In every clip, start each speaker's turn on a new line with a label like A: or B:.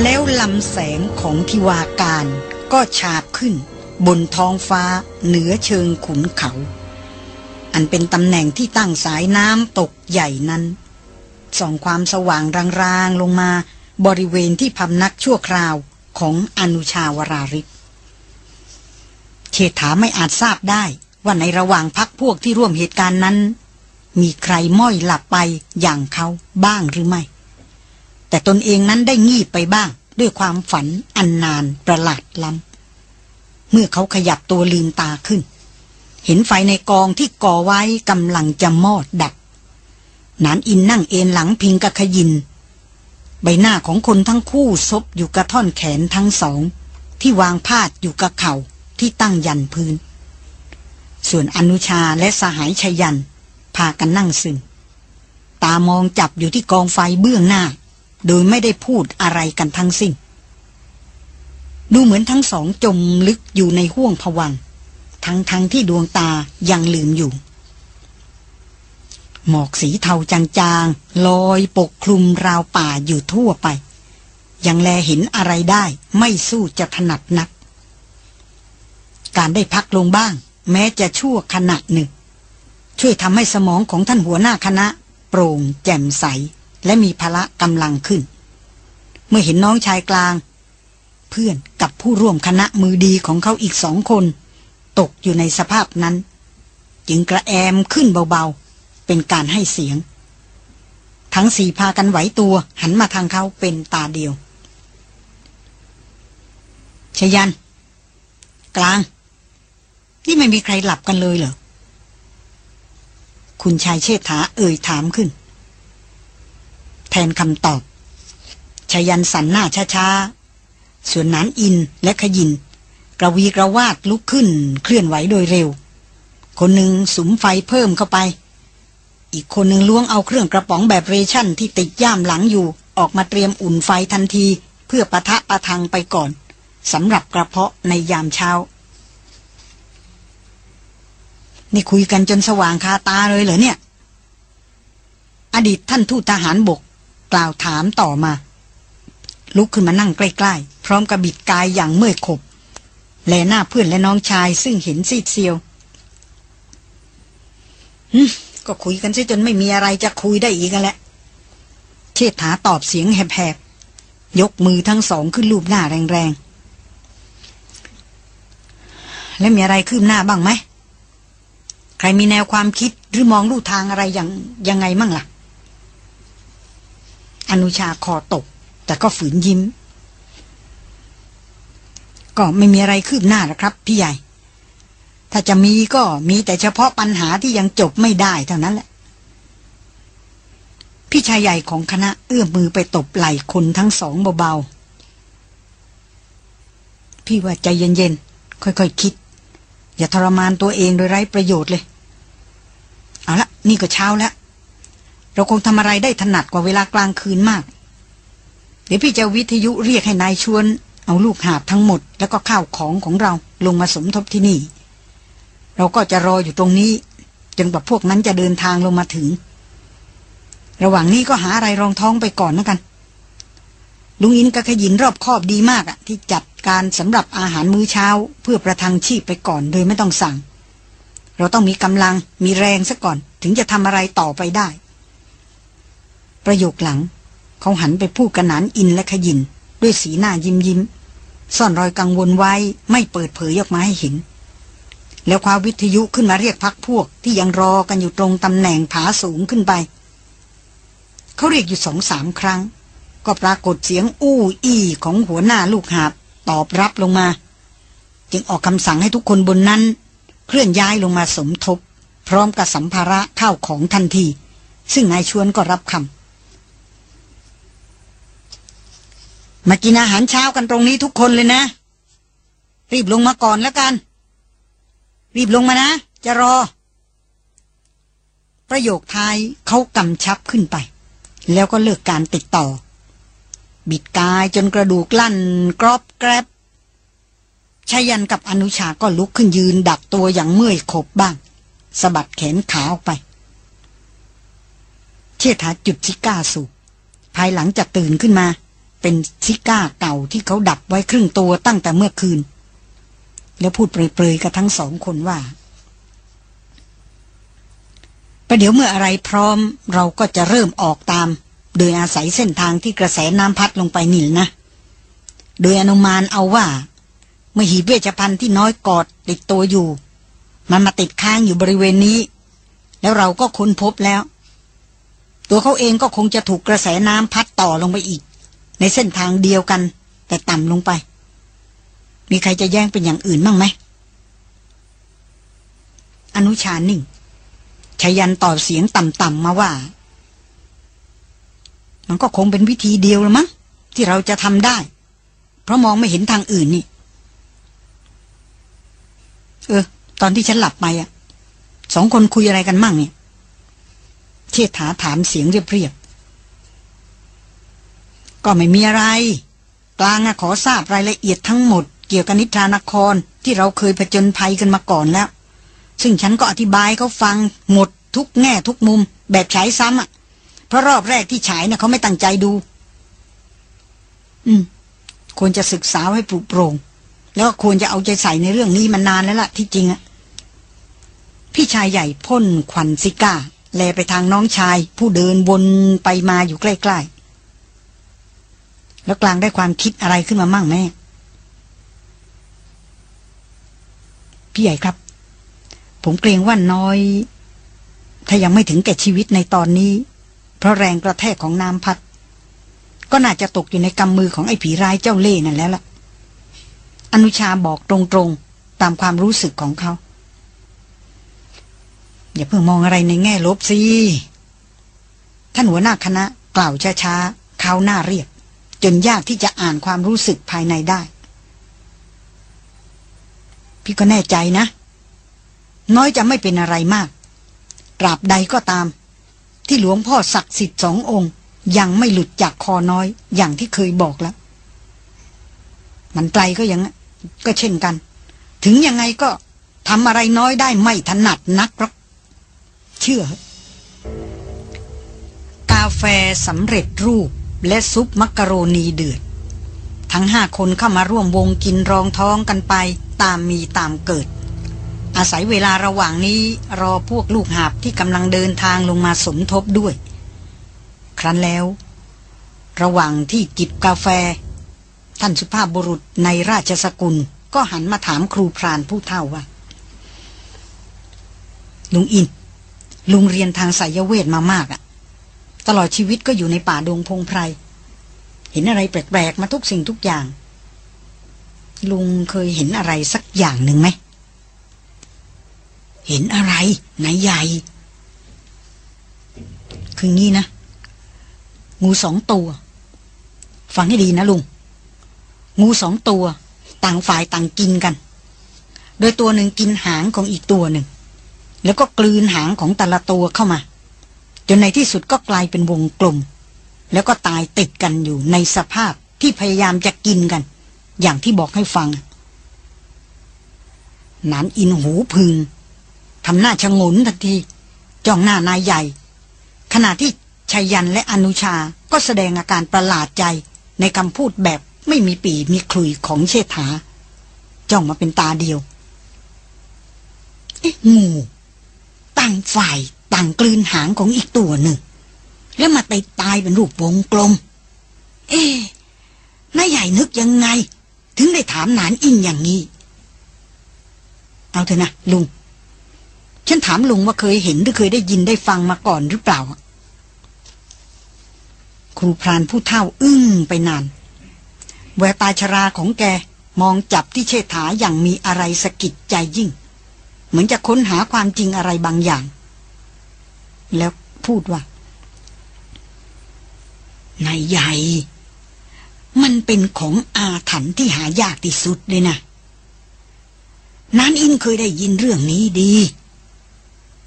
A: แล้วลำแสงของทิวาการก็ฉาบขึ้น บนท้องฟ้าเหนือเชิงขุนเขา อันเป็นตำแหน่งที่ตั้งสายน้ำตกใหญ่นั้นส่องความสว่างรางๆลงมาบริเวณที่พำนักชั่วคราวของอนุชาวราริศเชษฐาไม่อาจทราบได้ว่าในระหว่างพักพวกที่ร่วมเหตุการณ์นั้น มีใครม้อยหลับไปอย่างเขาบ้างหรือไม่ แต่ตนเองนั้นได้งีบไปบ้าง ด้วยความฝันอันนานประหลาดล้ำเมื่อเขาขยับตัวลืมตาขึ้น เห็นไฟในกองที่ก่อไว้กำลังจะมอดดับนานอินนั่งเอนหลังพิงกับขยิน ใบหน้าของคนทั้งคู่ซบอยู่กระท่อนแขนทั้งสอง ที่วางพาดอยู่กับเข่าที่ตั้งยันพื้น ส่วนอนุชาและสหายชยัน พากันนั่งซึมตามองจับอยู่ที่กองไฟเบื้องหน้า โดยไม่ได้พูดอะไรกันทั้งสิ้น ดูเหมือนทั้งสองจมลึกอยู่ในห้วงผวัง ทั้งทั้งที่ดวงตายังลืมอยู่ หมอกสีเทาจางๆ ลอยปกคลุมราวป่าอยู่ทั่วไป ยังแลเห็นอะไรได้ไม่สู้จะถนัดนัก การได้พักลงบ้าง แม้จะชั่วขณะหนึ่ง ช่วยทำให้สมองของท่านหัวหน้าคณะ โปร่งแจ่มใส และมีพละกำลังขึ้น เมื่อเห็นน้องชายกลาง เพื่อนกับผู้ร่วมคณะมือดีของเขาอีกสองคน ตกอยู่ในสภาพนั้น จึงกระแอมขึ้นเบาๆ เป็นการให้เสียง ทั้งสี่พากันไหวตัวหันมาทางเขาเป็นตาเดียวชยัน กลาง นี่ไม่มีใครหลับกันเลยเหรอ คุณชายเชษฐาเอ่ยถามขึ้น แทนคำตอบชยันสันหน้าช้าๆ ส่วนนันอินและขยิน กระวีกระวาดลุกขึ้นเคลื่อนไหวโดยเร็ว คนหนึ่งสุมไฟเพิ่มเข้าไป อีกคนหนึ่งล้วงเอาเครื่องกระป๋องแบบเรชั่นที่ติดย่ามหลังอยู่ ออกมาเตรียมอุ่นไฟทันที เพื่อปะทะประทังไปก่อนสำหรับกระเพาะในยามเช้า นี่คุยกันจนสว่างคาตาเลยเหรอเนี่ย อดีตท่านทูตทหารบก กล่าวถามต่อมา ลุกขึ้นมานั่งใกล้ๆ พร้อมกับบิดกายอย่างเมื่อยขบ แลหน้าเพื่อนและน้องชายซึ่งเห็นซีดเซียวก็คุยกันซะจนไม่มีอะไรจะคุยได้อีกกันแหละเชษฐาตอบเสียงแหบๆ ยกมือทั้งสองขึ้นรูปหน้าแรงๆ แล้วมีอะไรคืบหน้าบ้างไหม ใครมีแนวความคิดหรือมองลู่ทางอะไรอย่างยังไงมั่งล่ะ อนุชาคอตก แต่ก็ฝืนยิ้ม ก็ไม่มีอะไรคืบหน้าหรอกครับ พี่ใหญ่ ถ้าจะมีก็มีแต่เฉพาะปัญหาที่ยังจบไม่ได้เท่านั้นแหละ พี่ชายใหญ่ของคณะเอื้อมมือไปตบไหล่คนทั้งสองเบาๆ พี่ว่าใจเย็นๆ ค่อยๆคคิด อย่าทรมานตัวเองโดยไร้ประโยชน์เลย เอาละนี่ก็เช้าแล้ว เราคงทำอะไรได้ถนัดกว่าเวลากลางคืนมาก เดี๋ยวพี่จะวิทยุเรียกให้นายชวน เอาลูกหาบทั้งหมด แล้วก็ข้าวของของเราลงมาสมทบที่นี่ เราก็จะรออยู่ตรงนี้จนกว่าพวกนั้นจะเดินทางลงมาถึง ระหว่างนี้ก็หาอะไรรองท้องไปก่อนนะกัน ลุงอินกับขยินรอบคอบดีมากอะที่จัดการสำหรับอาหารมื้อเช้า เพื่อประทังชีพไปก่อนโดยไม่ต้องสั่ง เราต้องมีกำลังมีแรงซะก่อน ถึงจะทำอะไรต่อไปได้ ประโยคหลัง เขาหันไปพูดกันนานอินและขยิน ด้วยสีหน้ายิ้มยิ้ม ซ่อนรอยกังวลไว้ไม่เปิดเผยออกมาให้เห็น แล้วคว้าวิทยุขึ้นมาเรียกพักพวกที่ยังรอกันอยู่ตรงตำแหน่งผาสูงขึ้นไป เขาเรียกอยู่สองสามครั้ง ก็ปรากฏเสียงอู้อี้ของหัวหน้าลูกหาบตอบรับลงมา จึงออกคำสั่งให้ทุกคนบนนั้น เคลื่อนย้ายลงมาสมทบ พร้อมกับสัมภาระข้าวของทันที ซึ่งนายชวนก็รับคำ มากินอาหารเช้ากันตรงนี้ทุกคนเลยนะ รีบลงมาก่อนแล้วกัน รีบลงมานะ จะรอ ประโยคท้ายเขากำชับขึ้นไป แล้วก็เลิกการติดต่อ บิดกายจนกระดูกลั่นกรอบแกรบชายันกับอนุชาก็ลุกขึ้นยืนดักตัวอย่างเมื่อยขบบ้างสะบัดแขนขาออกไป เชษฐาจุดที่ก้าสูบภายหลังจากตื่นขึ้นมา เป็นซิก้าเก่าที่เขาดับไว้ครึ่งตัวตั้งแต่เมื่อคืน แล้วพูดเปรยๆกับทั้งสองคนว่าประเดี๋ยวเมื่ออะไรพร้อมเราก็จะเริ่มออกตาม โดยอาศัยเส้นทางที่กระแสน้ำพัดลงไปนี่นะ โดยอนุมานเอาว่า เมื่อหีบเวชภัณฑ์ที่น้อยกอดติดตัวอยู่ มันมาติดค้างอยู่บริเวณนี้ แล้วเราก็ค้นพบแล้ว ตัวเขาเองก็คงจะถูกกระแสน้ำพัดต่อลงไปอีก ในเส้นทางเดียวกัน แต่ต่ำลงไป มีใครจะแย่งเป็นอย่างอื่นบ้างไหม อนุชานิ่งชยันตอบเสียงต่ำๆมาว่า มันก็คงเป็นวิธีเดียวละมั้งที่เราจะทำได้ เพราะมองไม่เห็นทางอื่นนี่ เออ ตอนที่ฉันหลับไปอะสองคนคุยอะไรกันมั่งเนี่ยเชษฐาถามเสียงเรียบๆ ก็ไม่มีอะไร กลางขอทราบรายละเอียดทั้งหมด เกี่ยวกับนิทรานครที่เราเคยผจญภัยกันมาก่อนแล้ว ซึ่งฉันก็อธิบายเขาฟังหมดทุกแง่ทุกมุม แบบฉายซ้ำอะ เพราะรอบแรกที่ฉายนะ่ะเขาไม่ตั้งใจดู อืม ควรจะศึกษาให้ปลุกโปร่ง แล้วก็ควรจะเอาใจใส่ในเรื่องนี้มานานแล้วล่ะที่จริงอะพี่ชายใหญ่พ่นควันซิก้า แลไปทางน้องชาย ผู้เดินวนไปมาอยู่ใกล้ๆ แล้วกลางได้ความคิดอะไรขึ้นมามั่งแม่พี่ใหญ่ครับ ผมเกรงว่าน้อย ถ้ายังไม่ถึงแก่ชีวิตในตอนนี้ เพราะแรงกระแทกของน้ำพัด ก็น่าจะตกอยู่ในกำมือของไอ้ผีร้ายเจ้าเล่นั่นแล้วล่ะ อนุชาบอกตรงๆ ตามความรู้สึกของเขา อย่าเพิ่งมองอะไรในแง่ลบสิท่านหัวหน้าคณะ กล่าวช้าๆเขาหน้าเรียบ จนยากที่จะอ่านความรู้สึกภายในได้ พี่ก็แน่ใจนะ น้อยจะไม่เป็นอะไรมากตราบใดก็ตาม ที่หลวงพ่อศักดิ์สิทธิ์สององค์ ยังไม่หลุดจากคอน้อยอย่างที่เคยบอกแล้ว มันไกลก็ยังก็เช่นกัน ถึงยังไงก็ทำอะไรน้อยได้ไม่ถนัดนักหรอกเชื่อ กาแฟสำเร็จรูป และซุปมักกะโรนีเดือด ทั้งห้าคนเข้ามาร่วมวงกินรองท้องกันไปตามมีตามเกิด อาศัยเวลาระหว่างนี้รอพวกลูกหาบที่กำลังเดินทางลงมาสมทบด้วย ครั้นแล้ว ระหว่างที่จิบกาแฟ ท่านสุภาพบุรุษในราชสกุลก็หันมาถามครูพรานผู้เท่าว่าลุงอิน ลุงเรียนทางสายเวทมามากอะ ตลอดชีวิตก็อยู่ในป่าดงพงไพร เห็นอะไรแปลกๆมาทุกสิ่งทุกอย่าง ลุงเคยเห็นอะไรสักอย่างหนึ่งไหม เห็นอะไรไหนใหญ่ คืองี้นะ งูสองตัว ฟังให้ดีนะลุง งูสองตัว ต่างฝ่ายต่างกินกัน โดยตัวหนึ่งกินหางของอีกตัวหนึ่ง แล้วก็กลืนหางของแต่ละตัวเข้ามา จนในที่สุดก็กลายเป็นวงกลม แล้วก็ตายติดกันอยู่ในสภาพที่พยายามจะกินกัน อย่างที่บอกให้ฟังนานอินหูพึงทำหน้าชะงนทันทีจ้องหน้านายใหญ่ ขณะที่ชายันและอนุชาก็แสดงอาการประหลาดใจในคำพูดแบบไม่มีปีมีคลุยของเชษฐา จ้องมาเป็นตาเดียว เอ๊ะงูต่างฝ่าย ต่างกลืนหางของอีกตัวหนึ่ง แล้วมาติดตายเป็นรูปวงกลม เอ๊นายใหญ่นึกยังไง ถึงได้ถามหนานอินอย่างนี้ เอาเถอะนะลุง ฉันถามลุงว่าเคยเห็นหรือเคยได้ยินได้ฟังมาก่อนหรือเปล่า ครูพรานผู้เท่าอึ้งไปนาน แววตาชราของแกมองจับที่เชษฐาอย่างมีอะไรสะกิดใจยิ่ง เหมือนจะค้นหาความจริงอะไรบางอย่าง แล้วพูดว่านายใหญ่ มันเป็นของอาถรรพ์ที่หายากที่สุดเลยนะนานอินเคยได้ยินเรื่องนี้ดี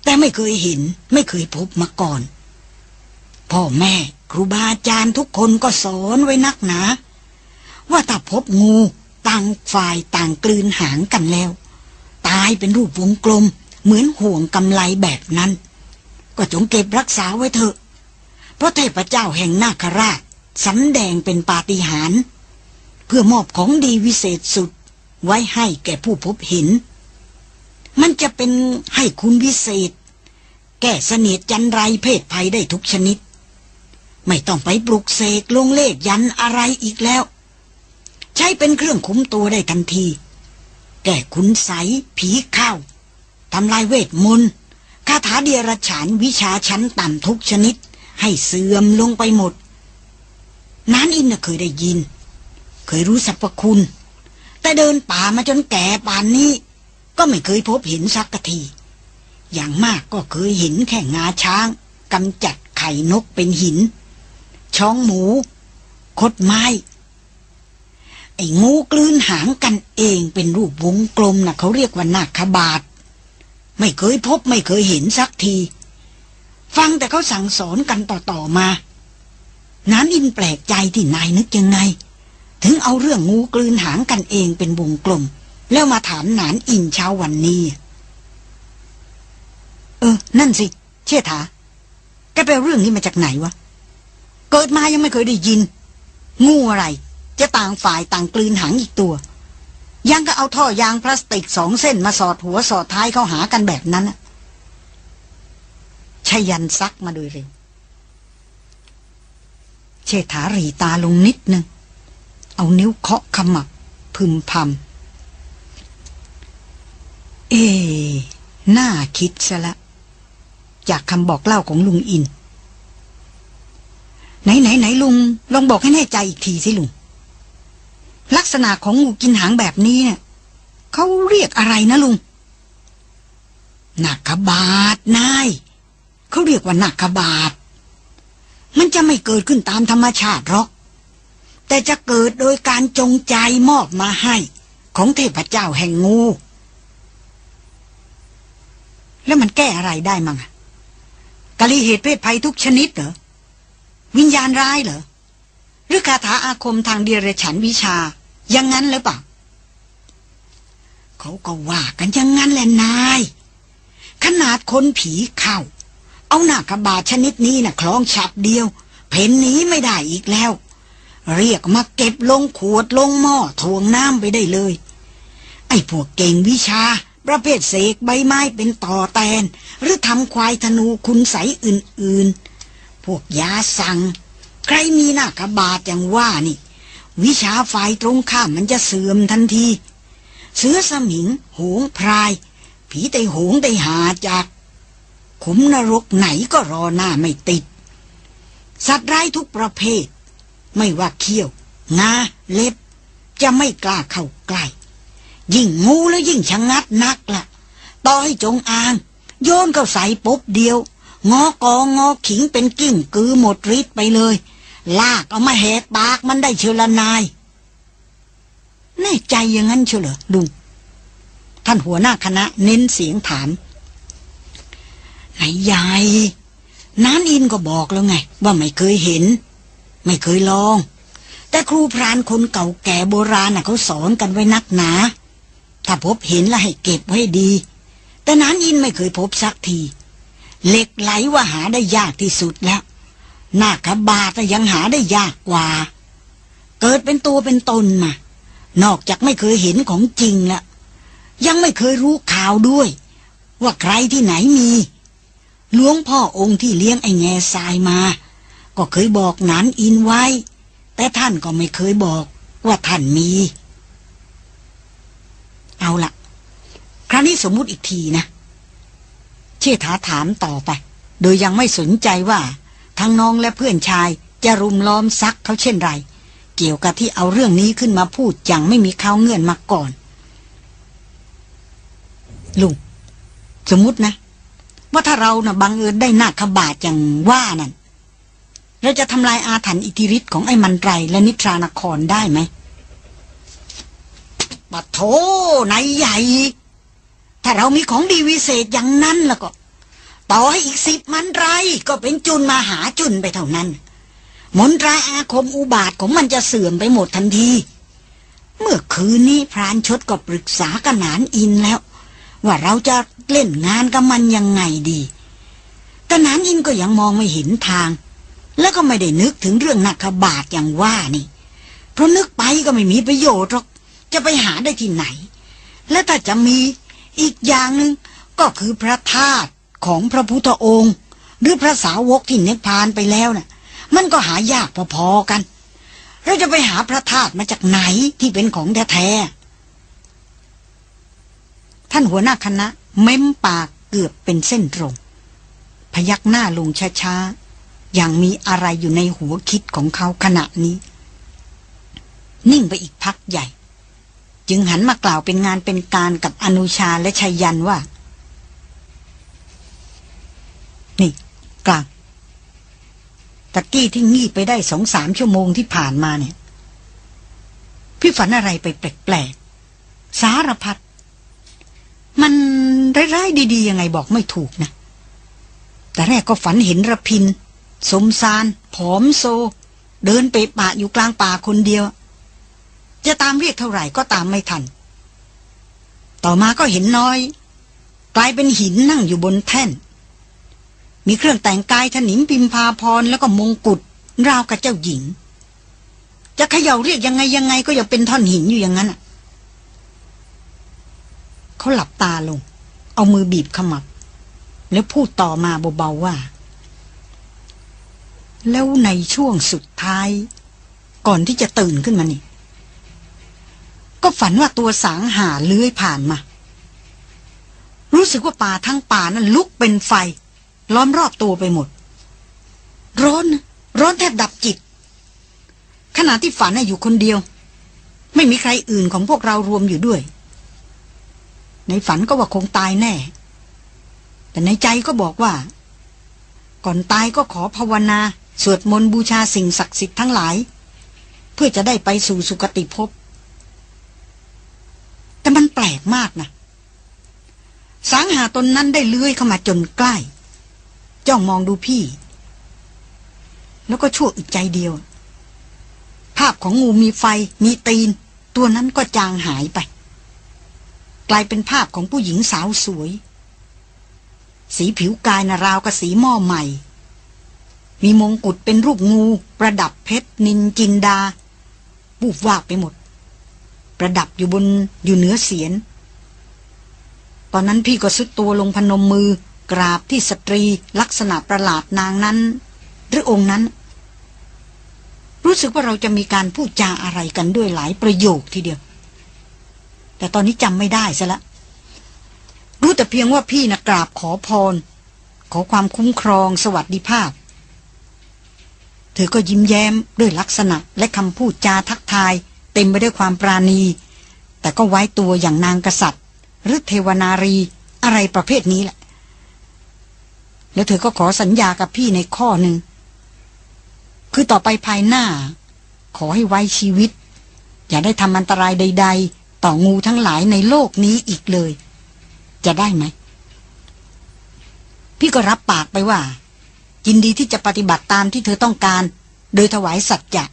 A: แต่ไม่เคยเห็น ไม่เคยพบมาก่อน พ่อแม่ครูบาอาจารย์ทุกคนก็สอนไว้นักหนา ว่าถ้าพบงูต่างฝ่ายต่างกลืนหางกันแล้ว ตายเป็นรูปวงกลม เหมือนห่วงกำไลแบบนั้น ก็จงเก็บรักษาไว้เถอะ เพราะเทพเจ้าแห่งนาคราช
B: สำแดงเป็นปาฏิหาริย์เพื่อมอบของดีวิเศษสุดไว้ให้แก่ผู้พบเห็น มันจะเป็นให้คุณวิเศษ แก้เสนียดจันไรเพศภัยได้ทุกชนิด ไม่ต้องไปปลุกเสกลงเลขยันอะไรอีกแล้ว ใช้เป็นเครื่องคุ้มตัวได้ทันที แก่คุณใสผีเข้าทำลายเวทมนต์ คาถาเดียรฉานวิชาชั้นต่ำทุกชนิด ให้เสื่อมลงไปหมด นานอินเคยได้ยิน เคยรู้สรรพคุณ แต่เดินป่ามาจนแก่ป่านนี้ ก็ไม่เคยพบเห็นสักที อย่างมากก็เคยเห็นแค่งาช้างกำจัดไข่นกเป็นหิน ช้องหมู คดไม้ ไอ้งูกลืนหางกันเองเป็นรูปวงกลมนะ่ะเขาเรียกว่านาคบาท ไม่เคยพบไม่เคยเห็นสักที ฟังแต่เขาสั่งสอนกันต่อๆมา น้นอินแปลกใจที่นายนึกยังไง ถึงเอาเรื่องงูกลืนหางกันเองเป็นวงกลม แล้วมาถามนานอินเช้าวันนี้ เออ นั่นสิ เชี่ยถาแกไปเรื่องนี้มาจากไหนวะ เกิดมายังไม่เคยได้ยิน งูอะไร จะต่างฝ่ายต่างกลืนหางอีกตัว ยังก็เอาท่อยางพลาสติกสองเส้นมาสอดหัวสอดท้ายเข้าหากันแบบนั้นชยันซักมาโดยเร็ว เชษฐารีตาลงนิดนึง เอานิ้วเคาะขมับพึมพำ เอ น่าคิดซะละ จากคำบอกเล่าของลุงอิน ไหนไหนไหนลุง ลองบอกให้แน่ใจอีกทีสิลุง ลักษณะของงูกินหางแบบนี้เนี่ยเขาเรียกอะไรนะลุงหนักบาทนายเขาเรียกว่าหนักบาทมันจะไม่เกิดขึ้นตามธรรมชาติหรอก แต่จะเกิดโดยการจงใจมอบมาให้ ของเทพเจ้าแห่งงู แล้วมันแก้อะไรได้มั้งกะลีเหตุเพศภัยทุกชนิดเหรอ วิญญาณร้ายเหรอ หรือคาถาอาคมทางเดียรฉันวิชา ยังงั้นหรือเปล่าเขาก็ว่ากันยังงั้นแหละนาย ขนาดคนผีเข้า เอาหน้ากระบาดชนิดนี้นะ่ะ คล้องฉับเดียว เพนหนีไม่ได้อีกแล้ว เรียกมาเก็บลงขวดลงหม้อทวงน้ำไปได้เลย ไอ้พวกเก่งวิชา ประเภทเสกใบไม้เป็นต่อแตน หรือทำควายธนูคุณใสอื่นๆ พวกยาสั่ง ใครมีหน้ากระบาดอย่างว่านี่ วิชาฝ่ายตรงข้ามมันจะเสื่อมทันที เสือสมิงหงพราย ผีไตหงไตหาจากขุมนรกไหนก็รอหน้าไม่ติด สัตว์ร้ายทุกประเภท ไม่ว่าเขี้ยว งา เล็บ จะไม่กล้าเข้าใกล้ ยิ่งงูแล้วยิ่งชะงงัดนักละ่ะ ต่อให้จงอาง โยนเข้าใส่ปุ๊บเดียว งอกองงอขิงเป็นกิ้งกือหมดฤทธิ์ไปเลย ลากเอามาแหกปากมันได้เชลนาย แน่ใจอย่างนั้นเชียวเหรอลุง ท่านหัวหน้าคณะเน้นเสียงถาม ไหนยายน้านอินก็บอกแล้วไง ว่าไม่เคยเห็น ไม่เคยลอง แต่ครูพรานคนเก่าแก่โบราณน่ะเขาสอนกันไว้นักหนา ถ้าพบเห็นแล้วให้เก็บไว้ดี แต่น้านอินไม่เคยพบสักที เหล็กไหลว่าหาได้ยากที่สุดแล้ว หน้ากระบาดยังหาได้ยากกว่า เกิดเป็นตัวเป็นตนมานอกจากไม่เคยเห็นของจริงละยังไม่เคยรู้ข่าวด้วย ว่าใครที่ไหนมีหลวงพ่อองค์ที่เลี้ยงไอ้แง่ทรายมา ก็เคยบอกนันอินไว้ แต่ท่านก็ไม่เคยบอกว่าท่านมี เอาละคราวนี้สมมุติอีกทีนะ เชษฐาถามต่อไป โดยยังไม่สนใจว่า ทั้งน้องและเพื่อนชายจะรุมล้อมซักเขาเช่นไร เกี่ยวกับที่เอาเรื่องนี้ขึ้นมาพูดอย่างไม่มีข้าวเงื่อนมาก่อน ลุง สมมตินะ ว่าถ้าเรานะ่ะบังเอิญได้นาคบาทอย่างว่านั่นเราจะทำลายอาถรรพ์อิทธิฤทธิ์ของไอ้มันไรและนิทรานครได้ไหมปัดโถนายใหญ่ ถ้าเรามีของดีวิเศษอย่างนั้นแล้วก็ ต่อให้อีกสิบมันไร ก็เป็นจุนมาหาจุนไปเท่านั้น มนตราอาคมอุบาทของมันจะเสื่อมไปหมดทันที เมื่อคืนนี้พรานชดก็ปรึกษากันนานอินแล้ว ว่าเราจะเล่นงานกับมันยังไงดีแต่นานอินก็ยังมองไม่เห็นทาง แล้วก็ไม่ได้นึกถึงเรื่องนักบาทอย่างว่านี่ เพราะนึกไปก็ไม่มีประโยชน์หรอก จะไปหาได้ที่ไหน และถ้าจะมีอีกอย่างหนึ่งก็คือพระธาตุ ของพระพุทธองค์ หรือพระสาวกที่นิพพานไปแล้วน่ะ มันก็หายากพอๆกัน เราจะไปหาพระธาตุมาจากไหนที่เป็นของแท้ๆท่านหัวหน้าคณะ เม้มปากเกือบเป็นเส้นตรง พยักหน้าลงช้าๆ อย่างมีอะไรอยู่ในหัวคิดของเขาขณะนี้ นิ่งไปอีกพักใหญ่ จึงหันมากล่าวเป็นงานเป็นการกับอนุชาและชัยยันว่า นี่ กลางตะกี้ที่งีบไปได้สองสามชั่วโมงที่ผ่านมาเนี่ย พี่ฝันอะไรไปแปลกๆสารพัดมันร้ายๆดีๆยังไงบอกไม่ถูกนะ แต่แรกก็ฝันเห็นระพิน สมซานผอมโซ เดินไปป่าอยู่กลางป่าคนเดียว จะตามเรียกเท่าไหร่ก็ตามไม่ทัน ต่อมาก็เห็นน้อย กลายเป็นหินนั่งอยู่บนแท่น มีเครื่องแต่งกายถนิมพิมพาพรแล้วก็มงกุฎราวกับเจ้าหญิง จะเขย่าเรียกยังไงยังไงก็ยังเป็นท่อนหินอยู่อย่างนั้นอะเขาหลับตาลง เอามือบีบขมับ แล้วพูดต่อมาเบาๆว่า แล้วในช่วงสุดท้าย ก่อนที่จะตื่นขึ้นมานี่ ก็ฝันว่าตัวสางหาเลื้อยผ่านมา รู้สึกว่าป่าทั้งป่านั้นลุกเป็นไฟ ล้อมรอบตัวไปหมด ร้อนร้อนแทบดับจิต ขณะที่ฝันน่ะอยู่คนเดียว ไม่มีใครอื่นของพวกเรารวมอยู่ด้วย ในฝันก็ว่าคงตายแน่ แต่ในใจก็บอกว่า ก่อนตายก็ขอภาวนา สวดมนต์บูชาสิ่งศักดิ์สิทธิ์ทั้งหลาย เพื่อจะได้ไปสู่สุคติภพแต่มันแปลกมากนะ สางหาตนนั้นได้เลื้อยเข้ามาจนใกล้ จ้องมองดูพี่ แล้วก็ชั่วอึดใจเดียว ภาพของงูมีไฟมีตีน ตัวนั้นก็จางหายไป กลายเป็นภาพของผู้หญิงสาวสวย สีผิวกายนะราวกับสีหม้อใหม่ มีมงกุฎเป็นรูปงู ประดับเพชรนินจินดาบูบวาบไปหมด ประดับอยู่บนอยู่เหนือเสียน ตอนนั้นพี่ก็สุดตัวลงพนมมือ กราบที่สตรีลักษณะประหลาดนางนั้น หรือองค์นั้น รู้สึกว่าเราจะมีการพูดจาอะไรกันด้วยหลายประโยคทีเดียว แต่ตอนนี้จำไม่ได้ซะละ รู้แต่เพียงว่าพี่นะกราบขอพร ขอความคุ้มครองสวัสดิภาพ เธอก็ยิ้มแย้มด้วยลักษณะและคำพูดจาทักทาย เต็มไปด้วยความปราณี แต่ก็ไว้ตัวอย่างนางกษัตริย์ หรือเทวนารีอะไรประเภทนี้แหละ แล้วเธอก็ขอสัญญากับพี่ในข้อหนึ่ง คือต่อไปภายหน้า ขอให้ไว้ชีวิต อย่าได้ทำอันตรายใด ๆ ต่องูทั้งหลายในโลกนี้อีกเลย จะได้ไหม พี่ก็รับปากไปว่า ยินดีที่จะปฏิบัติตามที่เธอต้องการ โดยถวายสัจจะ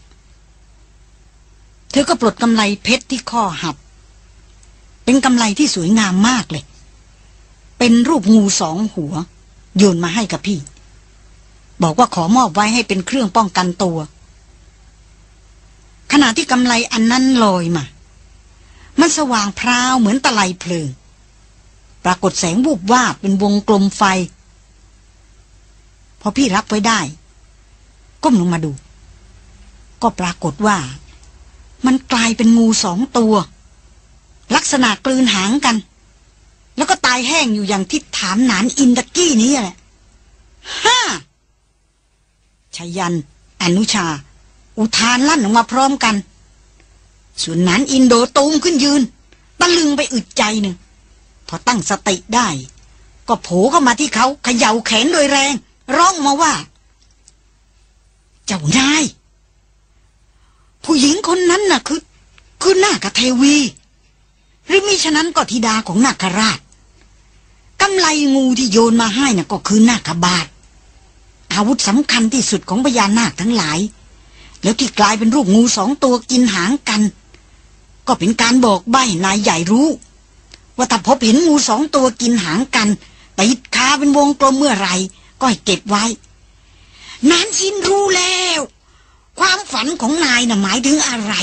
B: เธอก็ปลดกำไรเพชรที่ข้อหับ เป็นกำไรที่สวยงามมากเลย เป็นรูปงูสองหัว โยนมาให้กับพี่ บอกว่าขอมอบไว้ให้เป็นเครื่องป้องกันตัว ขณะที่กำไรอันนั้นลอยมา มันสว่างพราวเหมือนตะไลเพลิง ปรากฏแสงวูบวาบเป็นวงกลมไฟ พอพี่รับไว้ได้ ก้มลงมาดู ก็ปรากฏว่า มันกลายเป็นงูสองตัว ลักษณะกลืนหางกัน แล้วก็ตายแห้งอยู่อย่างที่ฐานหนานอินตะกี้นี้แหละฮ่าชายัน อนุชา อุทานลั่นออกมาพร้อมกัน ส่วนหนานอินโดตูมขึ้นยืน ตะลึงไปอึดใจหนึ่ง พอตั้งสติได้ ก็โผเข้ามาที่เขาเขย่าแขนโดยแรง ร้องมาว่า เจ้านาย ผู้หญิงคนนั้นน่ะคือ คือนาคเทวี หรือมิฉะนั้นก็ธิดาของนาคราช กำไลงูที่โยนมาให้น่ะก็คือนาคบาทอาวุธสำคัญที่สุดของพญานาคทั้งหลาย แล้วที่กลายเป็นรูปงูสองตัวกินหางกัน ก็เป็นการบอกใบ้นายใหญ่รู้ ว่าถ้าพบเห็นงูสองตัวกินหางกันติดคาเป็นวงกลมเมื่อไรก็ให้เก็บไว้ นานชินรู้แล้ว ความฝันของนายน่ะหมายถึงอะไร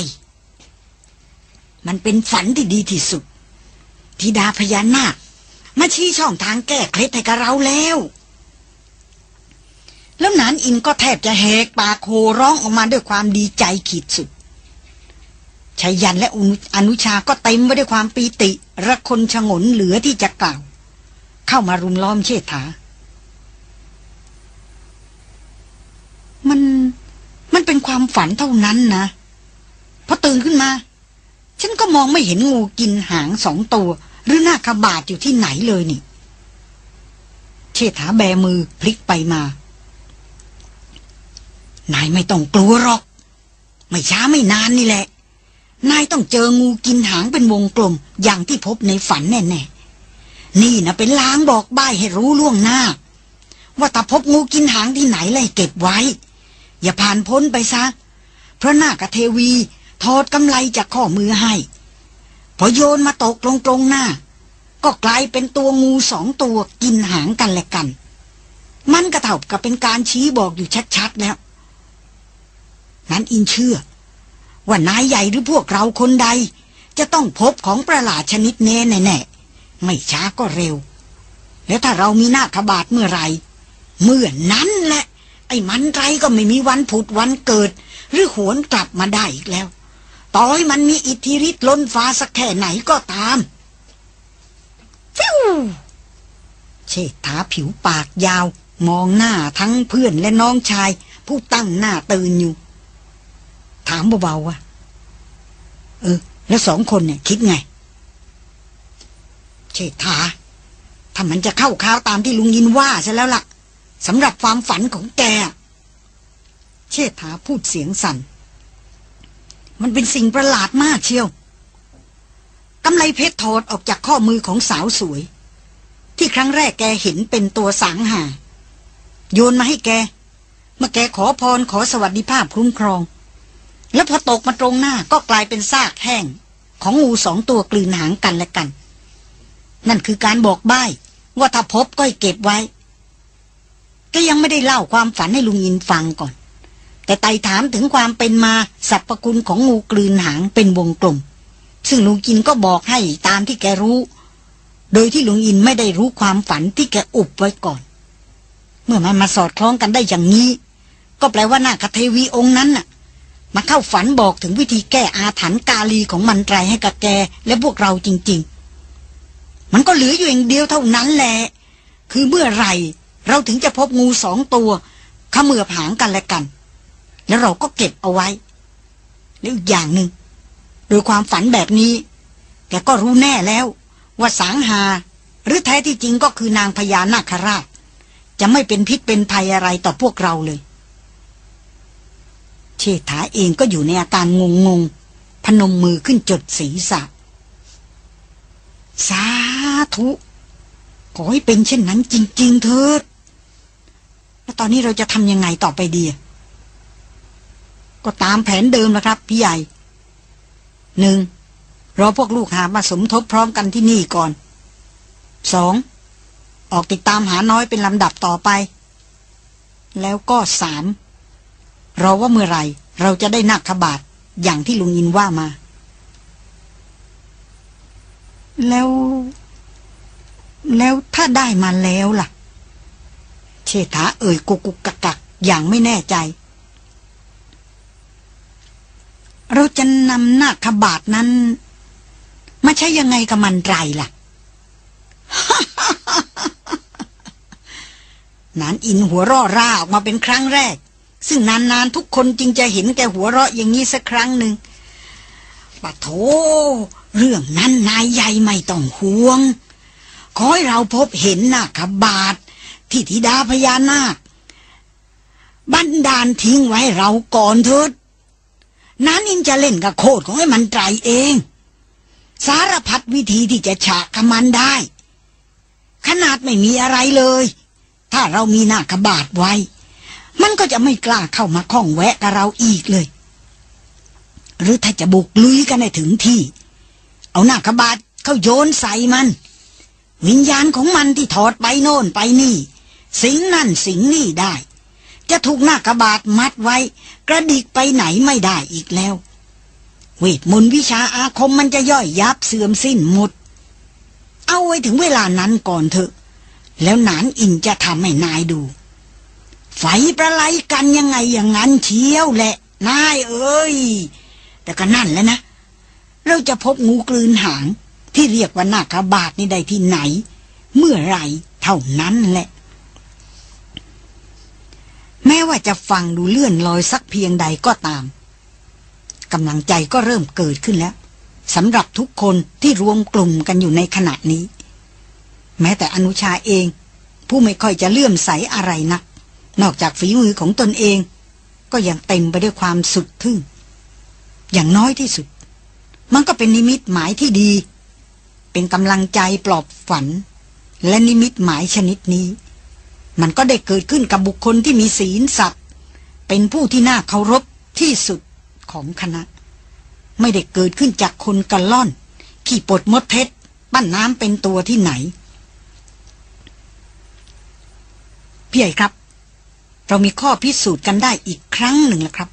B: มันเป็นฝันที่ดีที่สุดธิดาพญานาค มาชี้ช่องทางแก้เคล็ดให้กับเราแล้ว แล้วนานอินก็แทบจะแหกปากโคร้องออกมาด้วยความดีใจขีดสุดชายันและอนุชาก็เต็มไปด้วยความปีติ ระคนชงนเหลือที่จะกล่าว เข้ามารุมล้อมเชษฐา มันมันเป็นความฝันเท่านั้นนะพอตื่นขึ้นมา ฉันก็มองไม่เห็นงูกินหางสองตัว หรือหน้าขบาดอยู่ที่ไหนเลยนี่ เชษฐาแบมือพลิกไปมา นายไม่ต้องกลัวหรอก ไม่ช้าไม่นานนี่แหละ นายต้องเจองูกินหางเป็นวงกลม อย่างที่พบในฝันแน่ๆ นี่นะเป็นล้างบอกใบให้รู้ล่วงหน้า ว่าถ้าพบงูกินหางที่ไหนเลยเก็บไว้ อย่าผ่านพ้นไปซะเพราะหน้ากะเทวีถอดกำไลจากข้อมือให้ พอโยนมาตกตรงๆหน้า ก็กลายเป็นตัวงูสองตัวกินหางกันและกัน มันกระเท่ากับเป็นการชี้บอกอยู่ชัดๆแล้ว นั้นอินเชื่อ ว่านายใหญ่หรือพวกเราคนใด จะต้องพบของประหลาดชนิดแน่แน่ๆไม่ช้าก็เร็ว แล้วถ้าเรามีหน้าขบาดเมื่อไรเมื่อนั้นแหละ ไอ้มันไรก็ไม่มีวันผุดวันเกิด หรือหวนกลับมาได้อีกแล้ว ต่อให้มันมีอิทธิฤทธิ์ล้นฟ้าสักแค่ไหนก็ตาม ฟิวเชษฐาผิวปากยาว มองหน้าทั้งเพื่อนและน้องชาย ผู้ตั้งหน้าตื่นอยู่ ถามเบาๆว่า เออ แล้วสองคนเนี่ยคิดไง เชษฐา ถ้ามันจะเข้าข้าวตามที่ลุงยินว่าซะแล้วล่ะสำหรับความฝันของแก เชษฐาพูดเสียงสัน่น มันเป็นสิ่งประหลาดมากเชียวกำไลเพชรถอดออกจากข้อมือของสาวสวย ที่ครั้งแรกแกเห็นเป็นตัวสังหา โยนมาให้แก เมื่อแกขอพรขอสวัสดิภาพคุ้มครอง แล้วพอตกมาตรงหน้าก็กลายเป็นซากแห้ง ของงูสองตัวกลืนหางกันและกัน นั่นคือการบอกใบ้ว่าถ้าพบก็ให้เก็บไว้ ก็ยังไม่ได้เล่าความฝันให้ลุงยินฟังก่อน แต่ไต่ถามถึงความเป็นมาสรรพคุณของงูกลืนหางเป็นวงกลม ซึ่งลุงกินก็บอกให้ตามที่แกรู้ โดยที่ลุงอินไม่ได้รู้ความฝันที่แกอุบไว้ก่อน เมื่อมันมาสอดคล้องกันได้อย่างนี้ ก็แปลว่านาคเทวีองค์นั้นน่ะมาเข้าฝันบอกถึงวิธีแก้อาถรรพ์กาลีของมันไตรให้กับแกและพวกเราจริง ๆ มันก็เหลืออยู่อย่างเดียวเท่านั้นแหละ คือเมื่อไหร่ เราถึงจะพบงูสองตัวขมือผางกันและกัน แล้วเราก็เก็บเอาไว้ แล้วอีกอย่างหนึ่ง โดยความฝันแบบนี้ แกก็รู้แน่แล้ว ว่าสางหา หรือแท้ที่จริงก็คือนางพญานาคราช จะไม่เป็นพิษเป็นภัยอะไรต่อพวกเราเลย เชษฐาเองก็อยู่ในอาการงงงพนมมือขึ้นจดศีรษะ สาธุ ขอให้เป็นเช่นนั้นจริง ๆ เถิด แล้วตอนนี้เราจะทำยังไงต่อไปดี ก็ตามแผนเดิมนะครับ พี่ใหญ่หนึ่งรอพวกลูกหามาสมทบพร้อมกันที่นี่ก่อนสองออกติดตามหาน้อยเป็นลำดับต่อไป แล้วก็สามรอว่าเมื่อไหร่เราจะได้นักขบาทอย่างที่ลุงยินว่ามา แล้ว แล้วถ้าได้มาแล้วล่ะ เชษฐาเอ่ยกุกกุกกักกักอย่างไม่แน่ใจ เราจะนำหนาคบาทนั้น มาใช้ยังไงกับมันไรล่ะนานอินหัวราะร่าออกมาเป็นครั้งแรก ซึ่งนานๆทุกคนจึงจะเห็นแกหัวเราะอย่างนี้สักครั้งหนึ่งปะโถ เรื่องนั้นนายใหญ่ไม่ต้องห่วง ขอให้เราพบเห็นนาคบาทที่ธิดาพญานาค บันดาลทิ้งไว้เราก่อนเถิด น้านินจะเล่นกับโคดของไอ้มันไตรเอง สารพัดวิธีที่จะฉากกับมันได้ ขนาดไม่มีอะไรเลย ถ้าเรามีหน้ากระบาดไว้ มันก็จะไม่กล้าเข้ามาข้องแวะกับเราอีกเลย หรือถ้าจะบุกลุยกันให้ถึงที่ เอาหน้ากระบาดเข้าโยนใส่มัน วิญญาณของมันที่ถอดไปโน่นไปนี่ สิงนั่นสิงนี่ได้ จะถูกหน้ากระบาดมัดไว้ กระดิกไปไหนไม่ได้อีกแล้วเวทมนต์วิชาอาคมมันจะย่อยยับเสื่อมสิ้นหมด เอาไว้ถึงเวลานั้นก่อนเถอะ แล้วนานอินจะทำให้นายดู ไฟประไลกันยังไงอย่างนั้นเชียวแหละ นายเอ้ย แต่ก็นั่นแล้วนะ เราจะพบงูกลืนหางที่เรียกว่านาคาบาทนี่ได้ที่ไหน เมื่อไรเท่านั้นแหละ แม้ว่าจะฟังดูเลื่อนลอยสักเพียงใดก็ตามกำลังใจก็เริ่มเกิดขึ้นแล้วสำหรับทุกคนที่รวมกลุ่มกันอยู่ในขณะนี้ แม้แต่อนุชาเอง ผู้ไม่ค่อยจะเลื่อมใสอะไรนัก นอกจากฝีมือของตนเอง ก็ยังเต็มไปด้วยความสุดทึ่ง อย่างน้อยที่สุด มันก็เป็นนิมิตหมายที่ดี เป็นกำลังใจปลอบฝัน และนิมิตหมายชนิดนี้ มันก็ได้เกิดขึ้นกับบุคคลที่มีศีลสัตว์เป็นผู้ที่น่าเคารพที่สุดของคณะ ไม่ได้เกิดขึ้นจากคนกระล่อน ขี่ปดมดเท็จปั้นน้ำเป็นตัวที่ไหน พี่ใหญ่ครับ เรามีข้อพิสูจน์กันได้อีกครั้งหนึ่งแล้วครับ